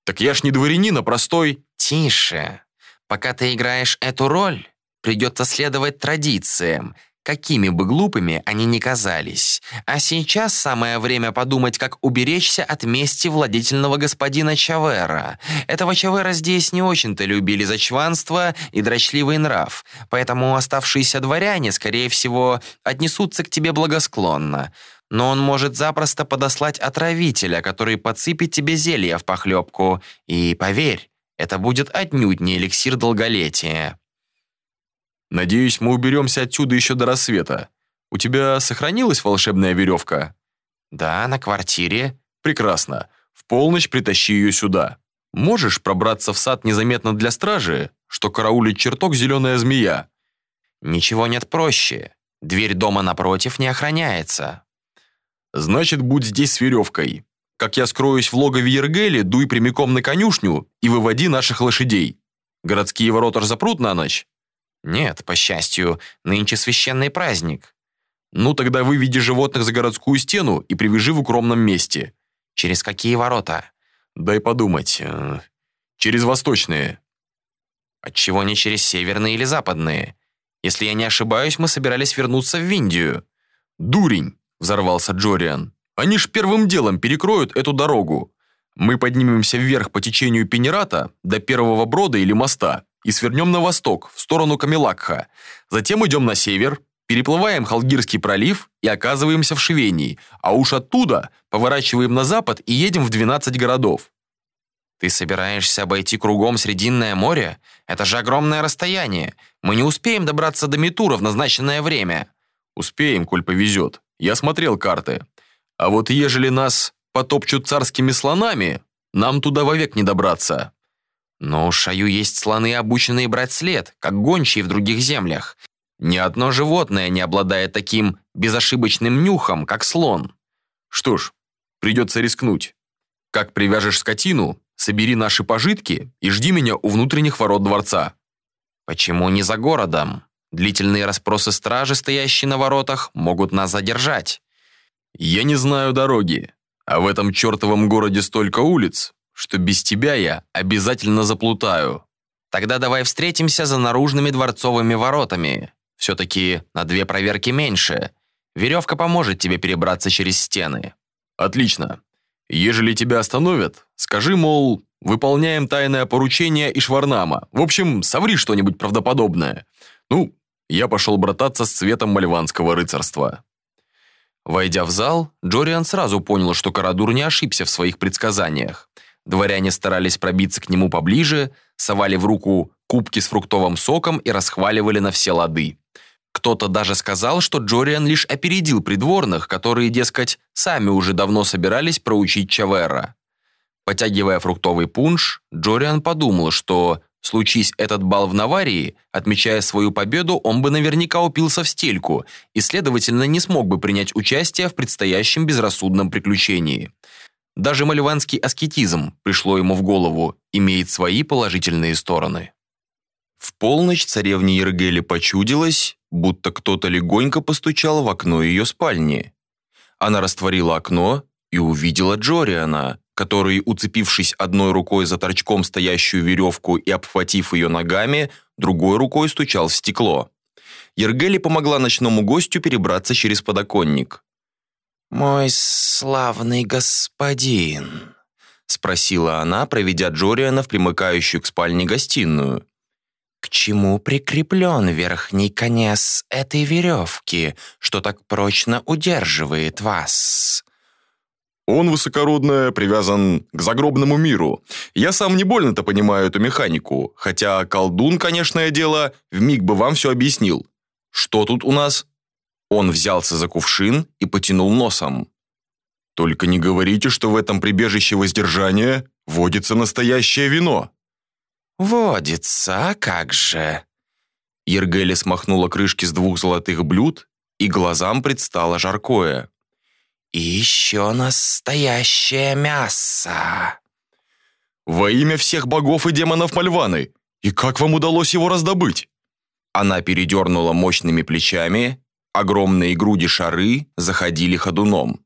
Так я ж не дворянин, а простой... Тише. Пока ты играешь эту роль, придется следовать традициям, какими бы глупыми они ни казались. А сейчас самое время подумать, как уберечься от мести владетельного господина Чавера. Этого Чавера здесь не очень-то любили за чванство и дрочливый нрав, поэтому оставшиеся дворяне, скорее всего, отнесутся к тебе благосклонно. Но он может запросто подослать отравителя, который подсыпет тебе зелье в похлебку. И поверь, это будет отнюдь не эликсир долголетия. Надеюсь, мы уберемся отсюда еще до рассвета. У тебя сохранилась волшебная веревка?» «Да, на квартире». «Прекрасно. В полночь притащи ее сюда. Можешь пробраться в сад незаметно для стражи, что караулит чертог зеленая змея?» «Ничего нет проще. Дверь дома напротив не охраняется». «Значит, будь здесь с веревкой. Как я скроюсь в логове Ергели, дуй прямиком на конюшню и выводи наших лошадей. Городские ворота запрут на ночь?» Нет, по счастью, нынче священный праздник. Ну, тогда выведи животных за городскую стену и привяжи в укромном месте. Через какие ворота? Дай подумать. Э, через восточные. Отчего не через северные или западные? Если я не ошибаюсь, мы собирались вернуться в Индию. Дурень, взорвался Джориан. Они ж первым делом перекроют эту дорогу. Мы поднимемся вверх по течению Пенерата до первого брода или моста и свернем на восток, в сторону Камилакха. Затем идем на север, переплываем Халгирский пролив и оказываемся в Шевении, а уж оттуда поворачиваем на запад и едем в 12 городов. Ты собираешься обойти кругом Срединное море? Это же огромное расстояние. Мы не успеем добраться до Митура в назначенное время. Успеем, коль повезет. Я смотрел карты. А вот ежели нас потопчут царскими слонами, нам туда вовек не добраться. Но у Шаю есть слоны, обученные брать след, как гончие в других землях. Ни одно животное не обладает таким безошибочным нюхом, как слон. Что ж, придется рискнуть. Как привяжешь скотину, собери наши пожитки и жди меня у внутренних ворот дворца. Почему не за городом? Длительные расспросы стражи, стоящие на воротах, могут нас задержать. Я не знаю дороги, а в этом чертовом городе столько улиц, что без тебя я обязательно заплутаю. Тогда давай встретимся за наружными дворцовыми воротами. Все-таки на две проверки меньше. Веревка поможет тебе перебраться через стены. Отлично. Ежели тебя остановят, скажи, мол, выполняем тайное поручение Ишварнама. В общем, соври что-нибудь правдоподобное. Ну, я пошел брататься с цветом мальванского рыцарства. Войдя в зал, Джориан сразу понял, что Карадур не ошибся в своих предсказаниях. Дворяне старались пробиться к нему поближе, совали в руку кубки с фруктовым соком и расхваливали на все лады. Кто-то даже сказал, что Джориан лишь опередил придворных, которые, дескать, сами уже давно собирались проучить Чавера. Потягивая фруктовый пунш, Джориан подумал, что, случись этот бал в Наварии, отмечая свою победу, он бы наверняка упился в стельку и, следовательно, не смог бы принять участие в предстоящем безрассудном приключении. Даже мальванский аскетизм, пришло ему в голову, имеет свои положительные стороны. В полночь царевне Ергеле почудилось, будто кто-то легонько постучал в окно ее спальни. Она растворила окно и увидела Джориана, который, уцепившись одной рукой за торчком стоящую веревку и обхватив ее ногами, другой рукой стучал в стекло. Ергели помогла ночному гостю перебраться через подоконник. «Мой славный господин», — спросила она, проведя Джориана в примыкающую к спальне гостиную. К чему прикреплен верхний конец этой веревки, что так прочно удерживает вас? Он, высокородно, привязан к загробному миру. Я сам не больно-то понимаю эту механику, хотя колдун, конечное дело, вмиг бы вам все объяснил. Что тут у нас? Он взялся за кувшин и потянул носом. Только не говорите, что в этом прибежище воздержания водится настоящее вино. «Водится, а как же?» Ергели смахнула крышки с двух золотых блюд, и глазам предстало жаркое. «И еще настоящее мясо!» «Во имя всех богов и демонов Мальваны! И как вам удалось его раздобыть?» Она передернула мощными плечами, огромные груди шары заходили ходуном.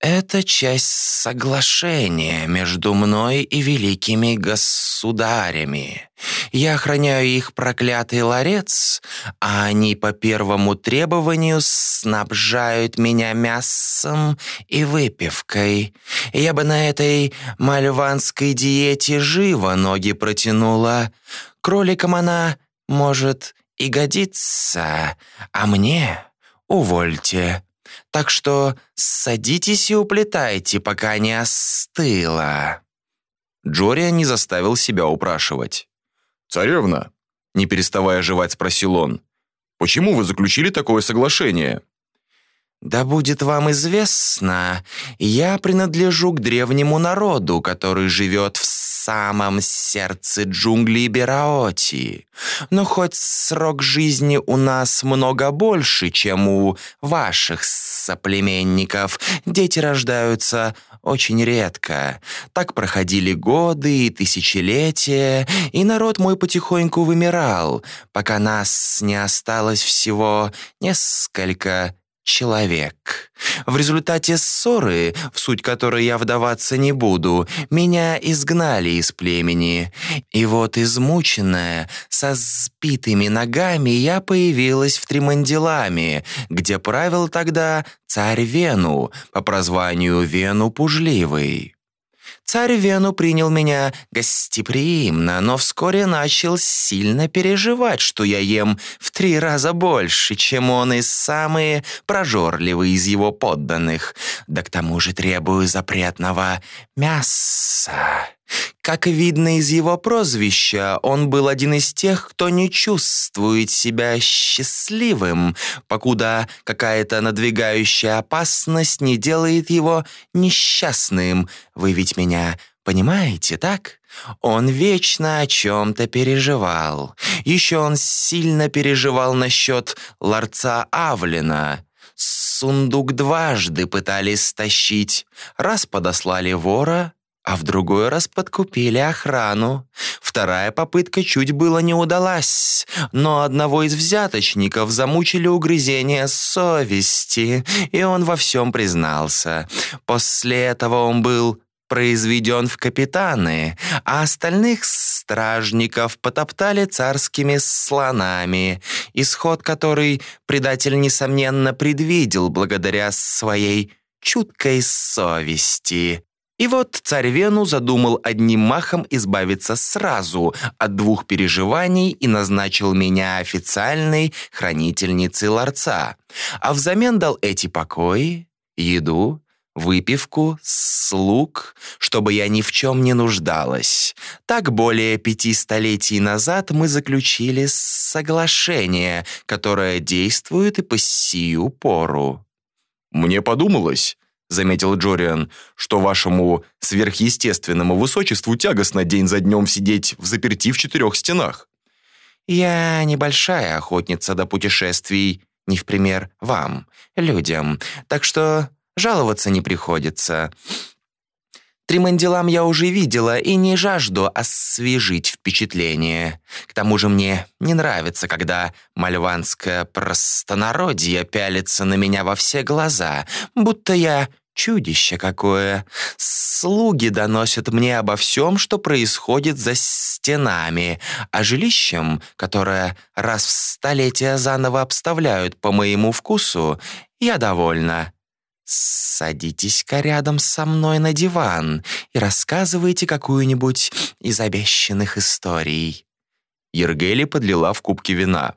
Это часть соглашения между мной и великими государями. Я охраняю их проклятый ларец, а они по первому требованию снабжают меня мясом и выпивкой. Я бы на этой мальванской диете живо ноги протянула. Кроликам она, может, и годится, а мне увольте. Так что садитесь и уплетайте, пока не остыло». Джориан не заставил себя упрашивать. «Царевна», — не переставая жевать, спросил он, «почему вы заключили такое соглашение?» «Да будет вам известно, я принадлежу к древнему народу, который живет в самом сердце джунглей Бераоти. Но хоть срок жизни у нас много больше, чем у ваших соплеменников, дети рождаются очень редко. Так проходили годы и тысячелетия, и народ мой потихоньку вымирал, пока нас не осталось всего несколько человек. В результате ссоры, в суть которой я вдаваться не буду, меня изгнали из племени. И вот измученная, со сбитыми ногами, я появилась в Тримандиламе, где правил тогда царь Вену, по прозванию Вену Пужливый. Царь Вену принял меня гостеприимно, но вскоре начал сильно переживать, что я ем в три раза больше, чем он и самые прожорливые из его подданных. Да к тому же требую запретного мяса. Как видно из его прозвища, он был один из тех, кто не чувствует себя счастливым, покуда какая-то надвигающая опасность не делает его несчастным. Вы ведь меня понимаете, так? Он вечно о чем-то переживал. Еще он сильно переживал насчет ларца Авлина. Сундук дважды пытались стащить. Раз подослали вора, а в другой раз подкупили охрану. Вторая попытка чуть было не удалась, но одного из взяточников замучили угрызения совести, и он во всем признался. После этого он был произведен в капитаны, а остальных стражников потоптали царскими слонами, исход который предатель, несомненно, предвидел благодаря своей чуткой совести. И вот царь Вену задумал одним махом избавиться сразу от двух переживаний и назначил меня официальной хранительницей ларца, а взамен дал эти покои, еду, выпивку, слуг, чтобы я ни в чем не нуждалась. Так более пяти столетий назад мы заключили соглашение, которое действует и по сию пору. «Мне подумалось», — заметил Джориан, «что вашему сверхъестественному высочеству тягостно день за днем сидеть в заперти в четырех стенах». «Я небольшая охотница до путешествий, не в пример вам, людям, так что жаловаться не приходится. Тримандилам я уже видела и не жажду освежить впечатление. К тому же мне не нравится, когда мальванское простонародье пялится на меня во все глаза, будто я чудище какое. Слуги доносят мне обо всем, что происходит за стенами, а жилищем, которое раз в столетие заново обставляют по моему вкусу, я довольна. Садитесь-ка рядом со мной на диван и рассказывайте какую-нибудь из обещанных историй». Ергели подлила в кубки вина.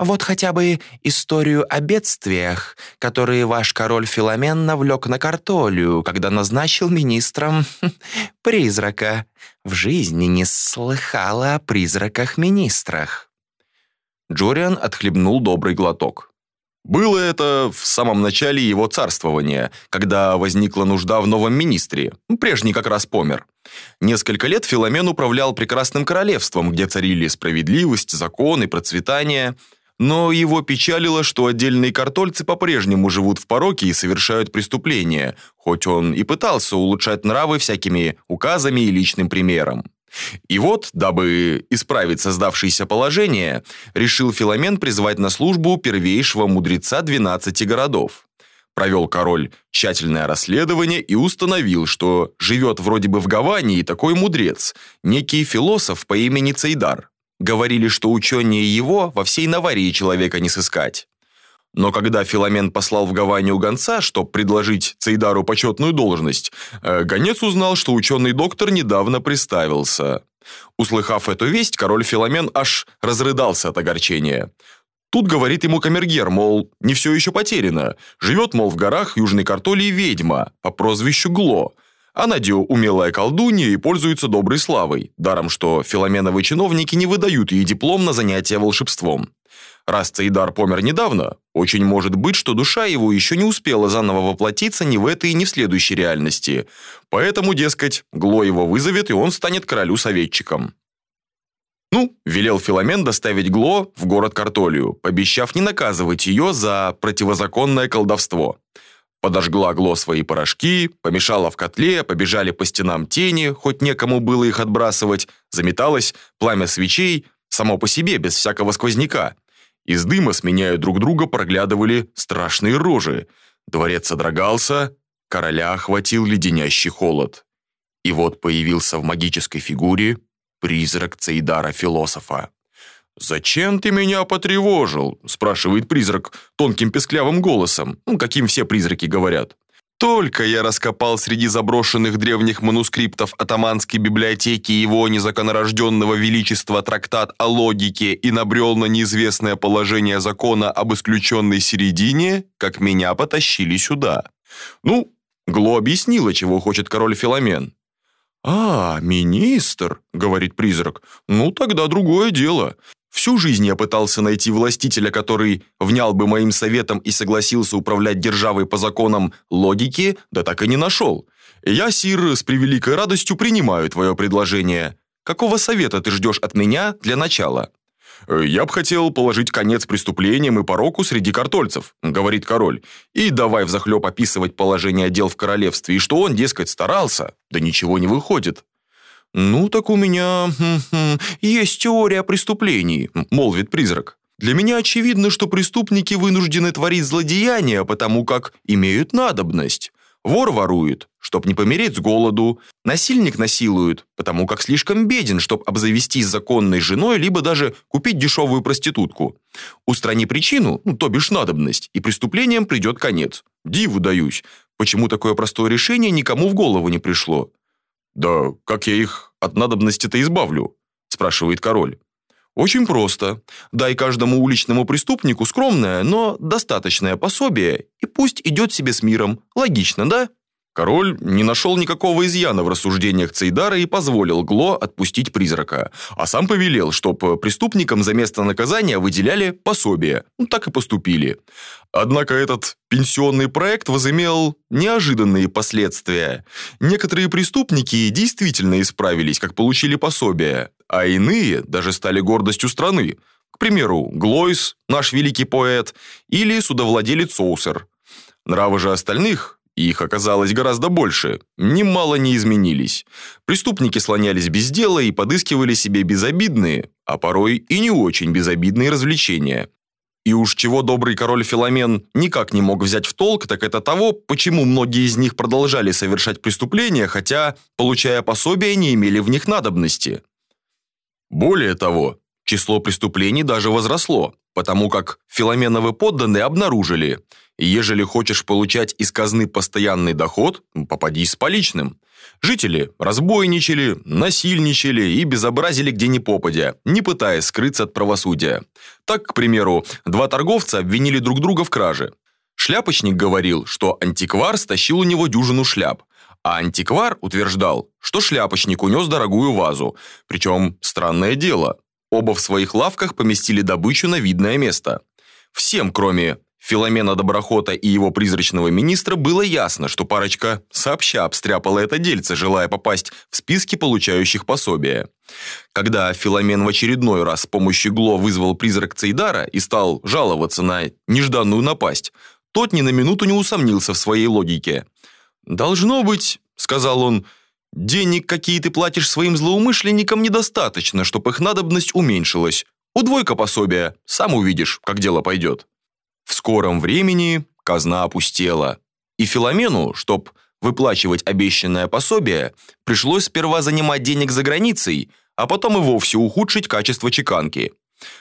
Вот хотя бы историю о бедствиях, которые ваш король Филомен навлек на Картолию, когда назначил министром призрака. В жизни не слыхала о призраках-министрах». Джориан отхлебнул добрый глоток. Было это в самом начале его царствования, когда возникла нужда в новом министре. Прежний как раз помер. Несколько лет Филомен управлял прекрасным королевством, где царили справедливость, закон и процветание – но его печалило, что отдельные картольцы по-прежнему живут в пороке и совершают преступления, хоть он и пытался улучшать нравы всякими указами и личным примером. И вот, дабы исправить создавшееся положение, решил Филомен призвать на службу первейшего мудреца 12 городов. Провел король тщательное расследование и установил, что живет вроде бы в Гавании такой мудрец, некий философ по имени Цейдар. Говорили, что учение его во всей Наварии человека не сыскать. Но когда Филомен послал в Гаванию гонца, чтобы предложить Цейдару почетную должность, э, гонец узнал, что ученый доктор недавно приставился. Услыхав эту весть, король Филомен аж разрыдался от огорчения. Тут говорит ему камергер, мол, не все еще потеряно. Живет, мол, в горах Южной Картолии ведьма по прозвищу Гло – а Надю умелая колдунья и пользуется доброй славой, даром что филоменовые чиновники не выдают ей диплом на занятия волшебством. Раз Цейдар помер недавно, очень может быть, что душа его еще не успела заново воплотиться ни в этой, ни в следующей реальности. Поэтому, дескать, Гло его вызовет, и он станет королю-советчиком. Ну, велел Филомен доставить Гло в город Картолию, пообещав не наказывать ее за противозаконное колдовство. Подожгла Гло свои порошки, помешала в котле, побежали по стенам тени, хоть некому было их отбрасывать, заметалось пламя свечей, само по себе, без всякого сквозняка. Из дыма, сменяя друг друга, проглядывали страшные рожи. Дворец содрогался, короля охватил леденящий холод. И вот появился в магической фигуре призрак Цейдара-философа. «Зачем ты меня потревожил?» – спрашивает призрак тонким песклявым голосом, ну, каким все призраки говорят. Только я раскопал среди заброшенных древних манускриптов атаманской библиотеки его незаконорожденного величества трактат о логике и набрел на неизвестное положение закона об исключенной середине, как меня потащили сюда. Ну, Гло объяснила, чего хочет король Филомен. «А, министр», — говорит призрак, — «ну тогда другое дело. Всю жизнь я пытался найти властителя, который внял бы моим советам и согласился управлять державой по законам логики, да так и не нашел. Я, Сир, с превеликой радостью принимаю твое предложение. Какого совета ты ждешь от меня для начала?» «Я бы хотел положить конец преступлениям и пороку среди картольцев», — говорит король. «И давай взахлеб описывать положение дел в королевстве, и что он, дескать, старался. Да ничего не выходит». «Ну, так у меня есть теория преступлений», – молвит призрак. «Для меня очевидно, что преступники вынуждены творить злодеяния, потому как имеют надобность. Вор ворует, чтоб не помереть с голоду. Насильник насилует, потому как слишком беден, чтоб обзавестись законной женой, либо даже купить дешевую проститутку. Устрани причину, ну, то бишь надобность, и преступлением придет конец. Диву даюсь. Почему такое простое решение никому в голову не пришло? «Да как я их от надобности-то избавлю?» – спрашивает король. «Очень просто. Дай каждому уличному преступнику скромное, но достаточное пособие, и пусть идет себе с миром. Логично, да?» Король не нашел никакого изъяна в рассуждениях Цейдара и позволил Гло отпустить призрака, а сам повелел, чтоб преступникам за место наказания выделяли пособие. Ну, так и поступили. Однако этот пенсионный проект возымел неожиданные последствия. Некоторые преступники действительно исправились, как получили пособие, а иные даже стали гордостью страны. К примеру, Глойс, наш великий поэт, или судовладелец Соусер. Нравы же остальных их оказалось гораздо больше, немало не изменились. Преступники слонялись без дела и подыскивали себе безобидные, а порой и не очень безобидные развлечения. И уж чего добрый король Филомен никак не мог взять в толк, так это того, почему многие из них продолжали совершать преступления, хотя, получая пособия, не имели в них надобности. Более того, число преступлений даже возросло, потому как Филоменовы подданные обнаружили – ежели хочешь получать из казны постоянный доход, попади с поличным. Жители разбойничали, насильничали и безобразили где ни попадя, не пытаясь скрыться от правосудия. Так, к примеру, два торговца обвинили друг друга в краже. Шляпочник говорил, что антиквар стащил у него дюжину шляп, а антиквар утверждал, что шляпочник унес дорогую вазу. Причем, странное дело, оба в своих лавках поместили добычу на видное место. Всем, кроме Филомена Доброхота и его призрачного министра было ясно, что парочка сообща обстряпала это дельце, желая попасть в списки получающих пособия. Когда Филомен в очередной раз с помощью Гло вызвал призрак Цейдара и стал жаловаться на нежданную напасть, тот ни на минуту не усомнился в своей логике. «Должно быть», — сказал он, — «денег, какие ты платишь своим злоумышленникам, недостаточно, чтобы их надобность уменьшилась. Удвойка пособия, сам увидишь, как дело пойдет». В скором времени казна опустела, и Филомену, чтоб выплачивать обещанное пособие, пришлось сперва занимать денег за границей, а потом и вовсе ухудшить качество чеканки.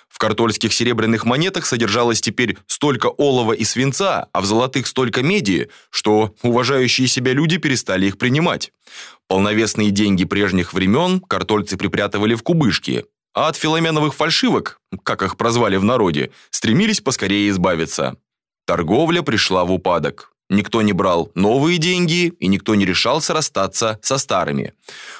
В картольских серебряных монетах содержалось теперь столько олова и свинца, а в золотых столько меди, что уважающие себя люди перестали их принимать. Полновесные деньги прежних времен картольцы припрятывали в кубышки, а от филоменовых фальшивок, как их прозвали в народе, стремились поскорее избавиться. Торговля пришла в упадок. Никто не брал новые деньги, и никто не решался расстаться со старыми.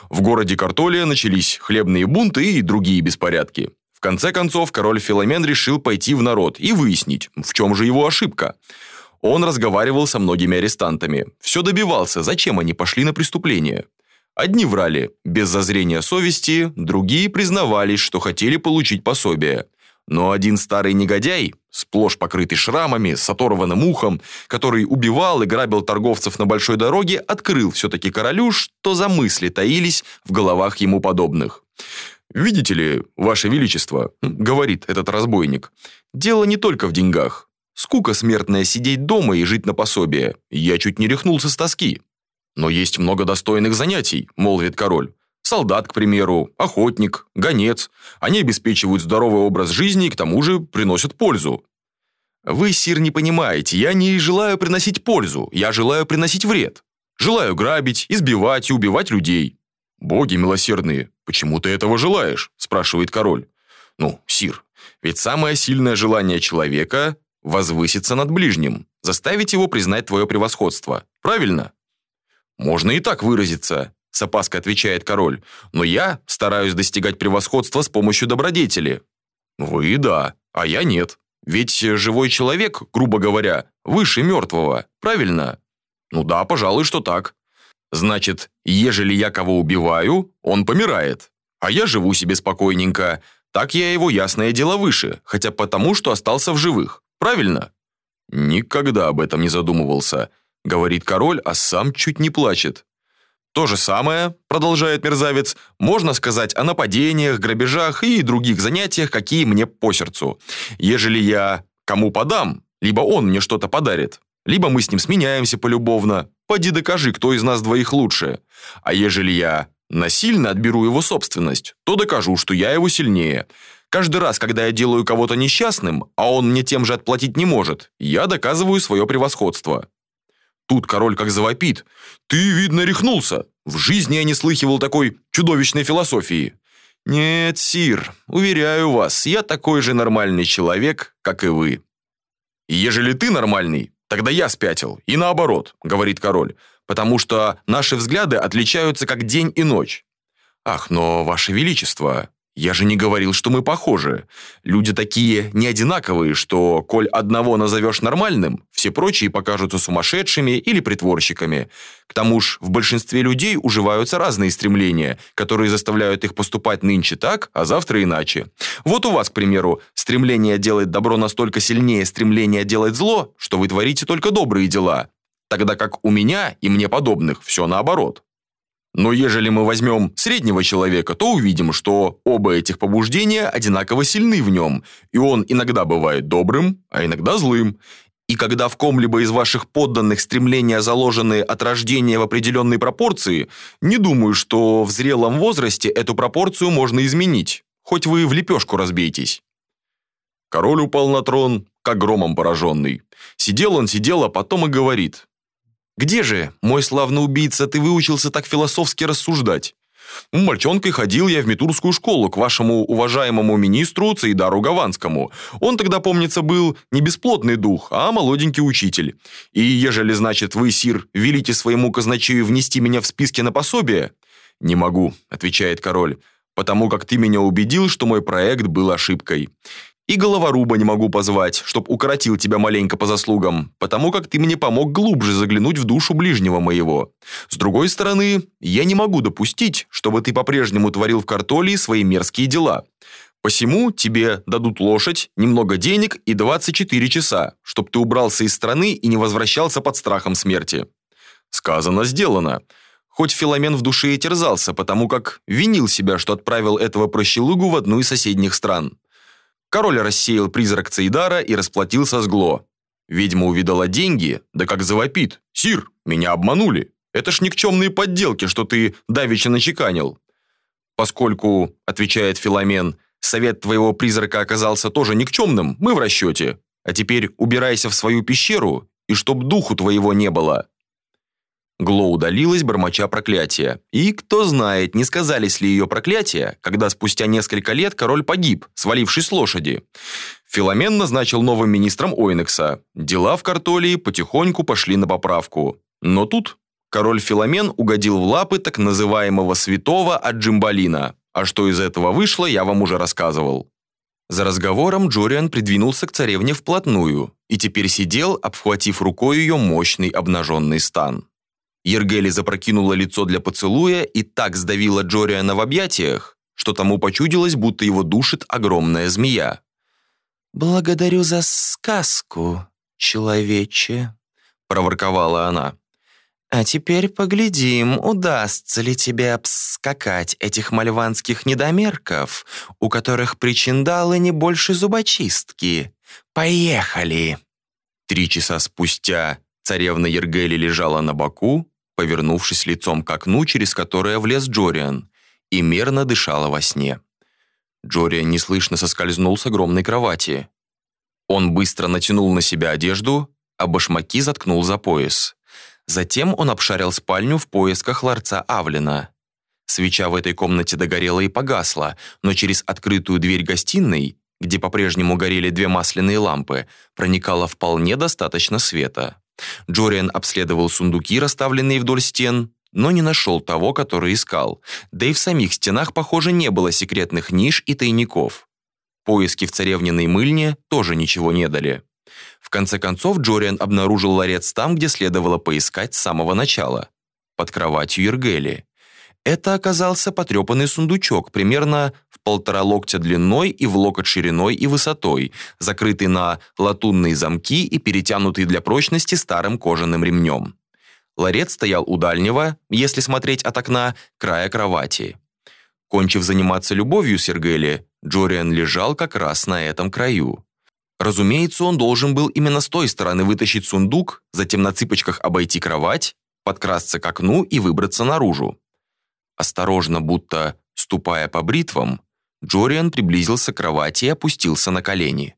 В городе Картолия начались хлебные бунты и другие беспорядки. В конце концов, король Филомен решил пойти в народ и выяснить, в чем же его ошибка. Он разговаривал со многими арестантами, все добивался, зачем они пошли на преступление. Одни врали без зазрения совести, другие признавались, что хотели получить пособие. Но один старый негодяй, сплошь покрытый шрамами, с оторванным ухом, который убивал и грабил торговцев на большой дороге, открыл все-таки королю, что за мысли таились в головах ему подобных. «Видите ли, Ваше Величество», — говорит этот разбойник, — «дело не только в деньгах. Скука смертная сидеть дома и жить на пособие. Я чуть не рехнулся с тоски». «Но есть много достойных занятий», — молвит король. Солдат, к примеру, охотник, гонец. Они обеспечивают здоровый образ жизни и к тому же приносят пользу. Вы, сир, не понимаете, я не желаю приносить пользу, я желаю приносить вред. Желаю грабить, избивать и убивать людей. Боги милосердные, почему ты этого желаешь? спрашивает король. Ну, сир, ведь самое сильное желание человека возвыситься над ближним, заставить его признать твое превосходство. Правильно? Можно и так выразиться с опаской отвечает король. Но я стараюсь достигать превосходства с помощью добродетели. Вы да, а я нет. Ведь живой человек, грубо говоря, выше мертвого, правильно? Ну да, пожалуй, что так. Значит, ежели я кого убиваю, он помирает. А я живу себе спокойненько. Так я его, ясное дело, выше, хотя потому, что остался в живых. Правильно? Никогда об этом не задумывался, говорит король, а сам чуть не плачет. То же самое, продолжает мерзавец, можно сказать о нападениях, грабежах и других занятиях, какие мне по сердцу. Ежели я кому подам, либо он мне что-то подарит, либо мы с ним сменяемся полюбовно. Поди докажи, кто из нас двоих лучше. А ежели я насильно отберу его собственность, то докажу, что я его сильнее. Каждый раз, когда я делаю кого-то несчастным, а он мне тем же отплатить не может, я доказываю свое превосходство. Тут король как завопит. «Ты, видно, рехнулся! В жизни я не слыхивал такой чудовищной философии!» «Нет, сир, уверяю вас, я такой же нормальный человек, как и вы». «Ежели ты нормальный, тогда я спятил, и наоборот», — говорит король, «потому что наши взгляды отличаются как день и ночь». «Ах, но, ваше величество, я же не говорил, что мы похожи. Люди такие не одинаковые, что, коль одного назовешь нормальным, все прочие покажутся сумасшедшими или притворщиками. К тому ж в большинстве людей уживаются разные стремления, которые заставляют их поступать нынче так, а завтра иначе. Вот у вас, к примеру, стремление делать добро настолько сильнее стремления делать зло, что вы творите только добрые дела. Тогда как у меня и мне подобных все наоборот. Но ежели мы возьмем среднего человека, то увидим, что оба этих побуждения одинаково сильны в нем, и он иногда бывает добрым, а иногда злым. И когда в ком-либо из ваших подданных стремления заложены от рождения в определенной пропорции, не думаю, что в зрелом возрасте эту пропорцию можно изменить, хоть вы в лепешку разбейтесь. Король упал на трон, как громом пораженный. Сидел он, сидел, а потом и говорит. Где же, мой славный убийца, ты выучился так философски рассуждать? Мальчонкой ходил я в Митурскую школу к вашему уважаемому министру Цейдару Гаванскому. Он тогда, помнится, был не бесплотный дух, а молоденький учитель. И ежели, значит, вы, сир, велите своему казначею внести меня в списки на пособие? Не могу, отвечает король, потому как ты меня убедил, что мой проект был ошибкой. И головоруба не могу позвать, чтоб укоротил тебя маленько по заслугам, потому как ты мне помог глубже заглянуть в душу ближнего моего. С другой стороны, я не могу допустить, чтобы ты по-прежнему творил в картолии свои мерзкие дела. Посему тебе дадут лошадь, немного денег и 24 часа, чтоб ты убрался из страны и не возвращался под страхом смерти. Сказано, сделано. Хоть Филомен в душе и терзался, потому как винил себя, что отправил этого прощелыгу в одну из соседних стран. Король рассеял призрак Цейдара и расплатился с Гло. Ведьма увидала деньги, да как завопит. «Сир, меня обманули. Это ж никчемные подделки, что ты давеча начеканил». «Поскольку, — отвечает Филомен, — совет твоего призрака оказался тоже никчемным, мы в расчете. А теперь убирайся в свою пещеру, и чтоб духу твоего не было». Гло удалилась, бормоча проклятия. И кто знает, не сказались ли ее проклятия, когда спустя несколько лет король погиб, свалившись с лошади. Филомен назначил новым министром Ойнекса. Дела в Картолии потихоньку пошли на поправку. Но тут король Филомен угодил в лапы так называемого святого Аджимбалина. А что из этого вышло, я вам уже рассказывал. За разговором Джориан придвинулся к царевне вплотную и теперь сидел, обхватив рукой ее мощный обнаженный стан. Ергели запрокинула лицо для поцелуя и так сдавила Джориана в объятиях, что тому почудилось, будто его душит огромная змея. «Благодарю за сказку, человече», — проворковала она. «А теперь поглядим, удастся ли тебе обскакать этих мальванских недомерков, у которых причиндалы не больше зубочистки. Поехали!» Три часа спустя царевна Ергели лежала на боку, повернувшись лицом к окну, через которое влез Джориан, и мерно дышала во сне. Джориан неслышно соскользнул с огромной кровати. Он быстро натянул на себя одежду, а башмаки заткнул за пояс. Затем он обшарил спальню в поисках ларца Авлина. Свеча в этой комнате догорела и погасла, но через открытую дверь гостиной, где по-прежнему горели две масляные лампы, проникало вполне достаточно света. Джориан обследовал сундуки, расставленные вдоль стен, но не нашел того, который искал. Да и в самих стенах, похоже, не было секретных ниш и тайников. Поиски в царевниной мыльне тоже ничего не дали. В конце концов, Джориан обнаружил ларец там, где следовало поискать с самого начала. Под кроватью Ергели. Это оказался потрепанный сундучок, примерно полтора локтя длиной и в локоть шириной и высотой, закрытый на латунные замки и перетянутый для прочности старым кожаным ремнем. Ларец стоял у дальнего, если смотреть от окна, края кровати. Кончив заниматься любовью с Ергели, Джориан лежал как раз на этом краю. Разумеется, он должен был именно с той стороны вытащить сундук, затем на цыпочках обойти кровать, подкрасться к окну и выбраться наружу. Осторожно, будто ступая по бритвам, Джориан приблизился к кровати и опустился на колени.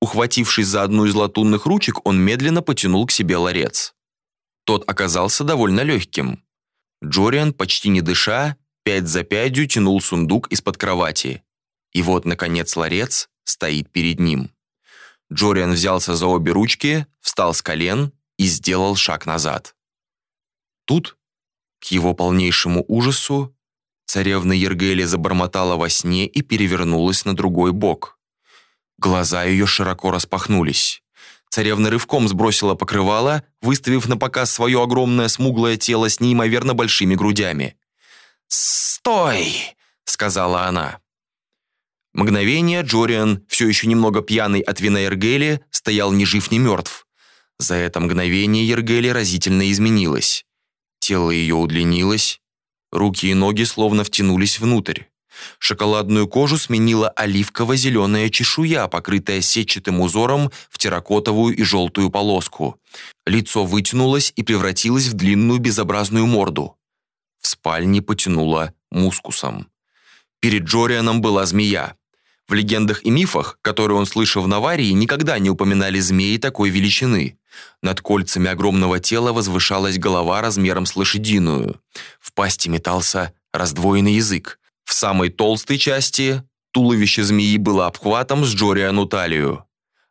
Ухватившись за одну из латунных ручек, он медленно потянул к себе ларец. Тот оказался довольно легким. Джориан, почти не дыша, пять за пятью тянул сундук из-под кровати. И вот, наконец, ларец стоит перед ним. Джориан взялся за обе ручки, встал с колен и сделал шаг назад. Тут, к его полнейшему ужасу, царевна Ергели забормотала во сне и перевернулась на другой бок. Глаза ее широко распахнулись. Царевна рывком сбросила покрывало, выставив на показ свое огромное смуглое тело с неимоверно большими грудями. «Стой!» — сказала она. Мгновение Джориан, все еще немного пьяный от вина Ергели, стоял ни жив, ни мертв. За это мгновение Ергели разительно изменилась. Тело ее удлинилось, руки и ноги словно втянулись внутрь. Шоколадную кожу сменила оливково-зеленая чешуя, покрытая сетчатым узором в терракотовую и желтую полоску. Лицо вытянулось и превратилось в длинную безобразную морду. В спальне потянуло мускусом. Перед Джорианом была змея. В легендах и мифах, которые он слышал в Наварии, никогда не упоминали змеи такой величины. Над кольцами огромного тела возвышалась голова размером с лошадиную. В пасти метался раздвоенный язык. В самой толстой части туловище змеи было обхватом с Джориану талию.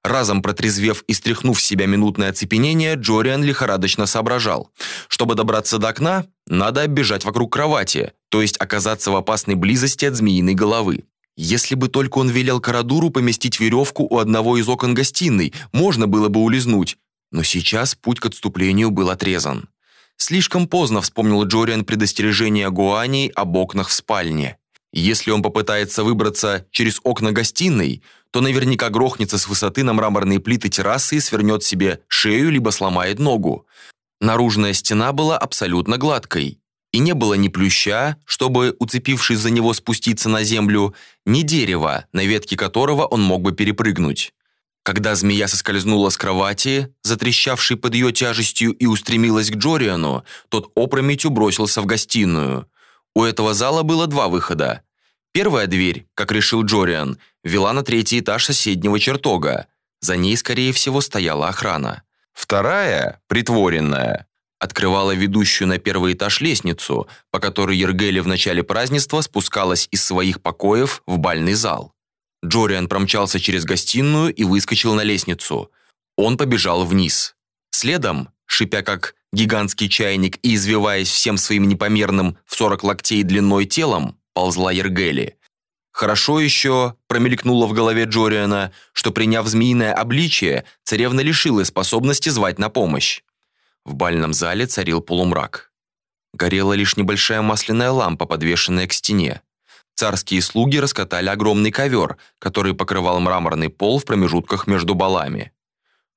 Разом протрезвев и стряхнув с себя минутное оцепенение, Джориан лихорадочно соображал. Чтобы добраться до окна, надо оббежать вокруг кровати, то есть оказаться в опасной близости от змеиной головы. Если бы только он велел Карадуру поместить веревку у одного из окон гостиной, можно было бы улизнуть. Но сейчас путь к отступлению был отрезан. Слишком поздно вспомнил Джориан предостережение Гуани об окнах в спальне. Если он попытается выбраться через окна гостиной, то наверняка грохнется с высоты на мраморные плиты террасы и свернет себе шею либо сломает ногу. Наружная стена была абсолютно гладкой и не было ни плюща, чтобы, уцепившись за него, спуститься на землю, ни дерева, на ветке которого он мог бы перепрыгнуть. Когда змея соскользнула с кровати, затрещавшей под ее тяжестью, и устремилась к Джориану, тот опрометью бросился в гостиную. У этого зала было два выхода. Первая дверь, как решил Джориан, вела на третий этаж соседнего чертога. За ней, скорее всего, стояла охрана. Вторая, притворенная, открывала ведущую на первый этаж лестницу, по которой Ергели в начале празднества спускалась из своих покоев в бальный зал. Джориан промчался через гостиную и выскочил на лестницу. Он побежал вниз. Следом, шипя как гигантский чайник и извиваясь всем своим непомерным в 40 локтей длиной телом, ползла Ергели. Хорошо еще, промелькнуло в голове Джориана, что приняв змеиное обличие, царевна лишилась способности звать на помощь. В бальном зале царил полумрак. Горела лишь небольшая масляная лампа, подвешенная к стене. Царские слуги раскатали огромный ковер, который покрывал мраморный пол в промежутках между балами.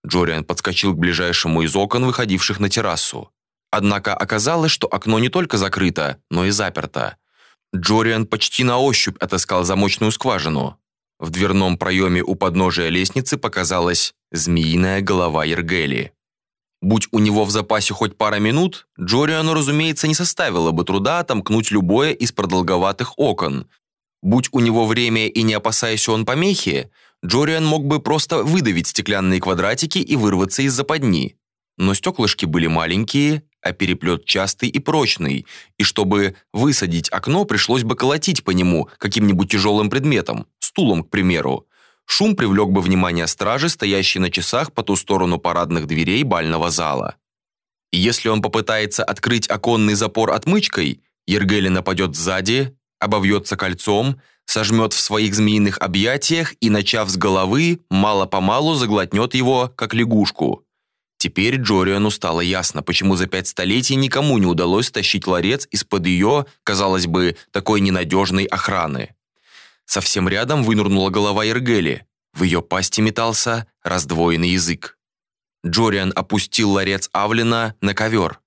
Джориан подскочил к ближайшему из окон, выходивших на террасу. Однако оказалось, что окно не только закрыто, но и заперто. Джориан почти на ощупь отыскал замочную скважину. В дверном проеме у подножия лестницы показалась змеиная голова Ергели. Будь у него в запасе хоть пара минут, Джориану, разумеется, не составило бы труда отомкнуть любое из продолговатых окон. Будь у него время и не опасаясь он помехи, Джориан мог бы просто выдавить стеклянные квадратики и вырваться из западни. Но стеклышки были маленькие, а переплет частый и прочный, и чтобы высадить окно, пришлось бы колотить по нему каким-нибудь тяжелым предметом, стулом, к примеру. Шум привлек бы внимание стражи, стоящей на часах по ту сторону парадных дверей бального зала. И если он попытается открыть оконный запор отмычкой, Ергели нападет сзади, обовьется кольцом, сожмет в своих змеиных объятиях и, начав с головы, мало-помалу заглотнет его, как лягушку. Теперь Джориану стало ясно, почему за пять столетий никому не удалось тащить ларец из-под ее, казалось бы, такой ненадежной охраны. Совсем рядом вынурнула голова Иргели. В ее пасти метался раздвоенный язык. Джориан опустил ларец Авлина на ковер.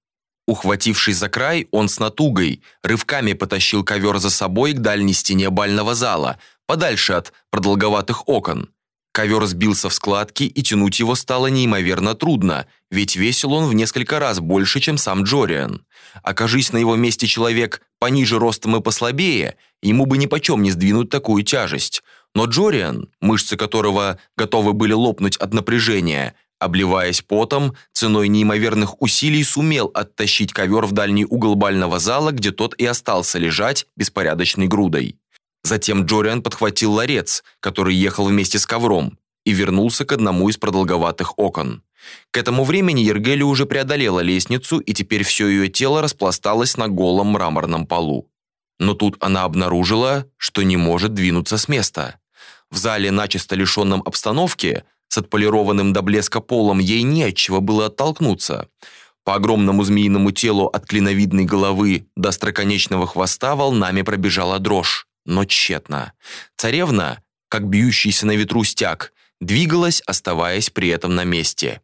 Ухватившись за край, он с натугой рывками потащил ковер за собой к дальней стене бального зала, подальше от продолговатых окон. Ковер сбился в складки, и тянуть его стало неимоверно трудно, ведь весил он в несколько раз больше, чем сам Джориан. Окажись на его месте человек пониже ростом и послабее, ему бы нипочем не сдвинуть такую тяжесть. Но Джориан, мышцы которого готовы были лопнуть от напряжения, обливаясь потом, ценой неимоверных усилий сумел оттащить ковер в дальний угол бального зала, где тот и остался лежать беспорядочной грудой. Затем Джориан подхватил ларец, который ехал вместе с ковром, и вернулся к одному из продолговатых окон. К этому времени Ергели уже преодолела лестницу, и теперь все ее тело распласталось на голом мраморном полу. Но тут она обнаружила, что не может двинуться с места. В зале, начисто лишенном обстановки, с отполированным до блеска полом, ей не от чего было оттолкнуться. По огромному змеиному телу от клиновидной головы до строконечного хвоста волнами пробежала дрожь но тщетно. Царевна, как бьющийся на ветру стяг, двигалась, оставаясь при этом на месте.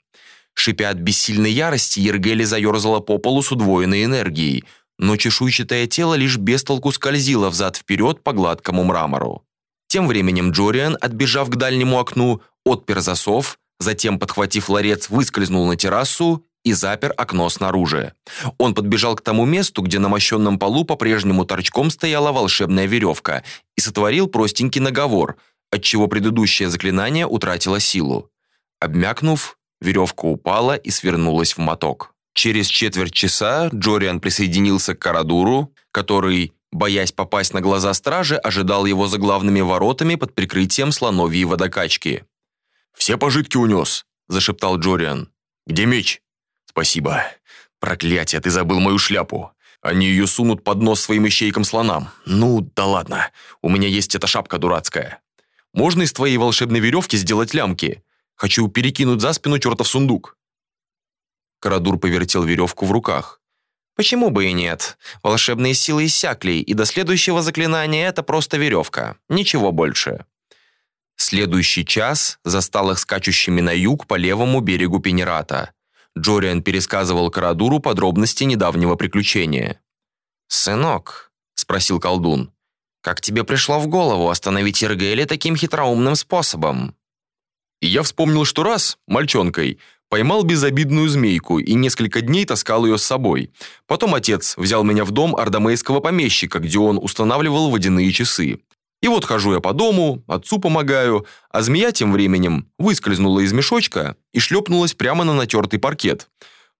Шипя от бессильной ярости, Ергели заерзала по полу с удвоенной энергией, но чешуйчатое тело лишь без толку скользило взад-вперед по гладкому мрамору. Тем временем Джориан, отбежав к дальнему окну, отпер засов, затем, подхватив ларец, выскользнул на террасу и запер окно снаружи. Он подбежал к тому месту, где на мощенном полу по-прежнему торчком стояла волшебная веревка, и сотворил простенький наговор, отчего предыдущее заклинание утратило силу. Обмякнув, веревка упала и свернулась в моток. Через четверть часа Джориан присоединился к Карадуру, который, боясь попасть на глаза стражи, ожидал его за главными воротами под прикрытием слоновьей водокачки. «Все пожитки унес», – зашептал Джориан. «Где меч?» «Спасибо. Проклятие, ты забыл мою шляпу. Они ее сунут под нос своим ищейкам слонам. Ну, да ладно. У меня есть эта шапка дурацкая. Можно из твоей волшебной веревки сделать лямки? Хочу перекинуть за спину чертов сундук». Карадур повертел веревку в руках. «Почему бы и нет? Волшебные силы иссякли, и до следующего заклинания это просто веревка. Ничего больше». Следующий час застал их скачущими на юг по левому берегу Пенерата. Джориан пересказывал Карадуру подробности недавнего приключения. «Сынок», — спросил колдун, — «как тебе пришло в голову остановить Иргели таким хитроумным способом?» И я вспомнил, что раз, мальчонкой, поймал безобидную змейку и несколько дней таскал ее с собой. Потом отец взял меня в дом ардамейского помещика, где он устанавливал водяные часы. И вот хожу я по дому, отцу помогаю, а змея тем временем выскользнула из мешочка и шлепнулась прямо на натертый паркет.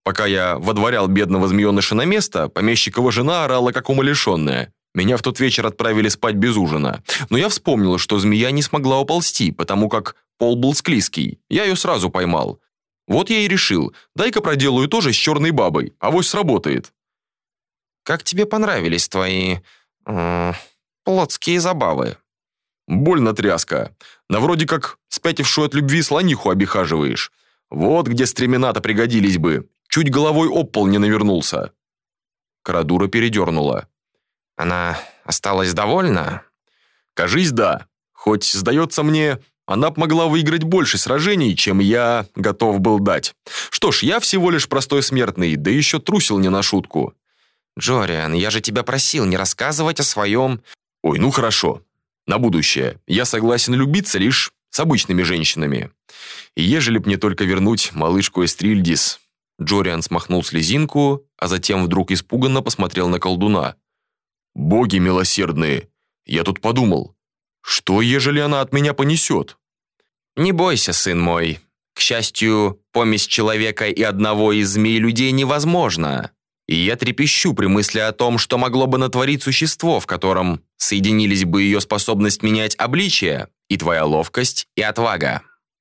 Пока я водворял бедного змееныша на место, помещикова жена орала как умалишенная. Меня в тот вечер отправили спать без ужина. Но я вспомнил, что змея не смогла уползти, потому как пол был склизкий. Я ее сразу поймал. Вот я и решил, дай-ка проделаю тоже с черной бабой, авось сработает. «Как тебе понравились твои... Э, плотские забавы?» Больно тряска. На вроде как спятившую от любви слониху обихаживаешь. Вот где стремена-то пригодились бы. Чуть головой об пол не навернулся. Карадура передернула. Она осталась довольна? Кажись, да. Хоть, сдается мне, она б могла выиграть больше сражений, чем я готов был дать. Что ж, я всего лишь простой смертный, да еще трусил не на шутку. Джориан, я же тебя просил не рассказывать о своем... Ой, ну хорошо. На будущее. Я согласен любиться лишь с обычными женщинами. И ежели б мне только вернуть малышку Эстрильдис. Джориан смахнул слезинку, а затем вдруг испуганно посмотрел на колдуна. «Боги милосердные! Я тут подумал, что, ежели она от меня понесет?» «Не бойся, сын мой. К счастью, помесь человека и одного из змей-людей невозможна. И я трепещу при мысли о том, что могло бы натворить существо, в котором соединились бы ее способность менять обличие и твоя ловкость и отвага».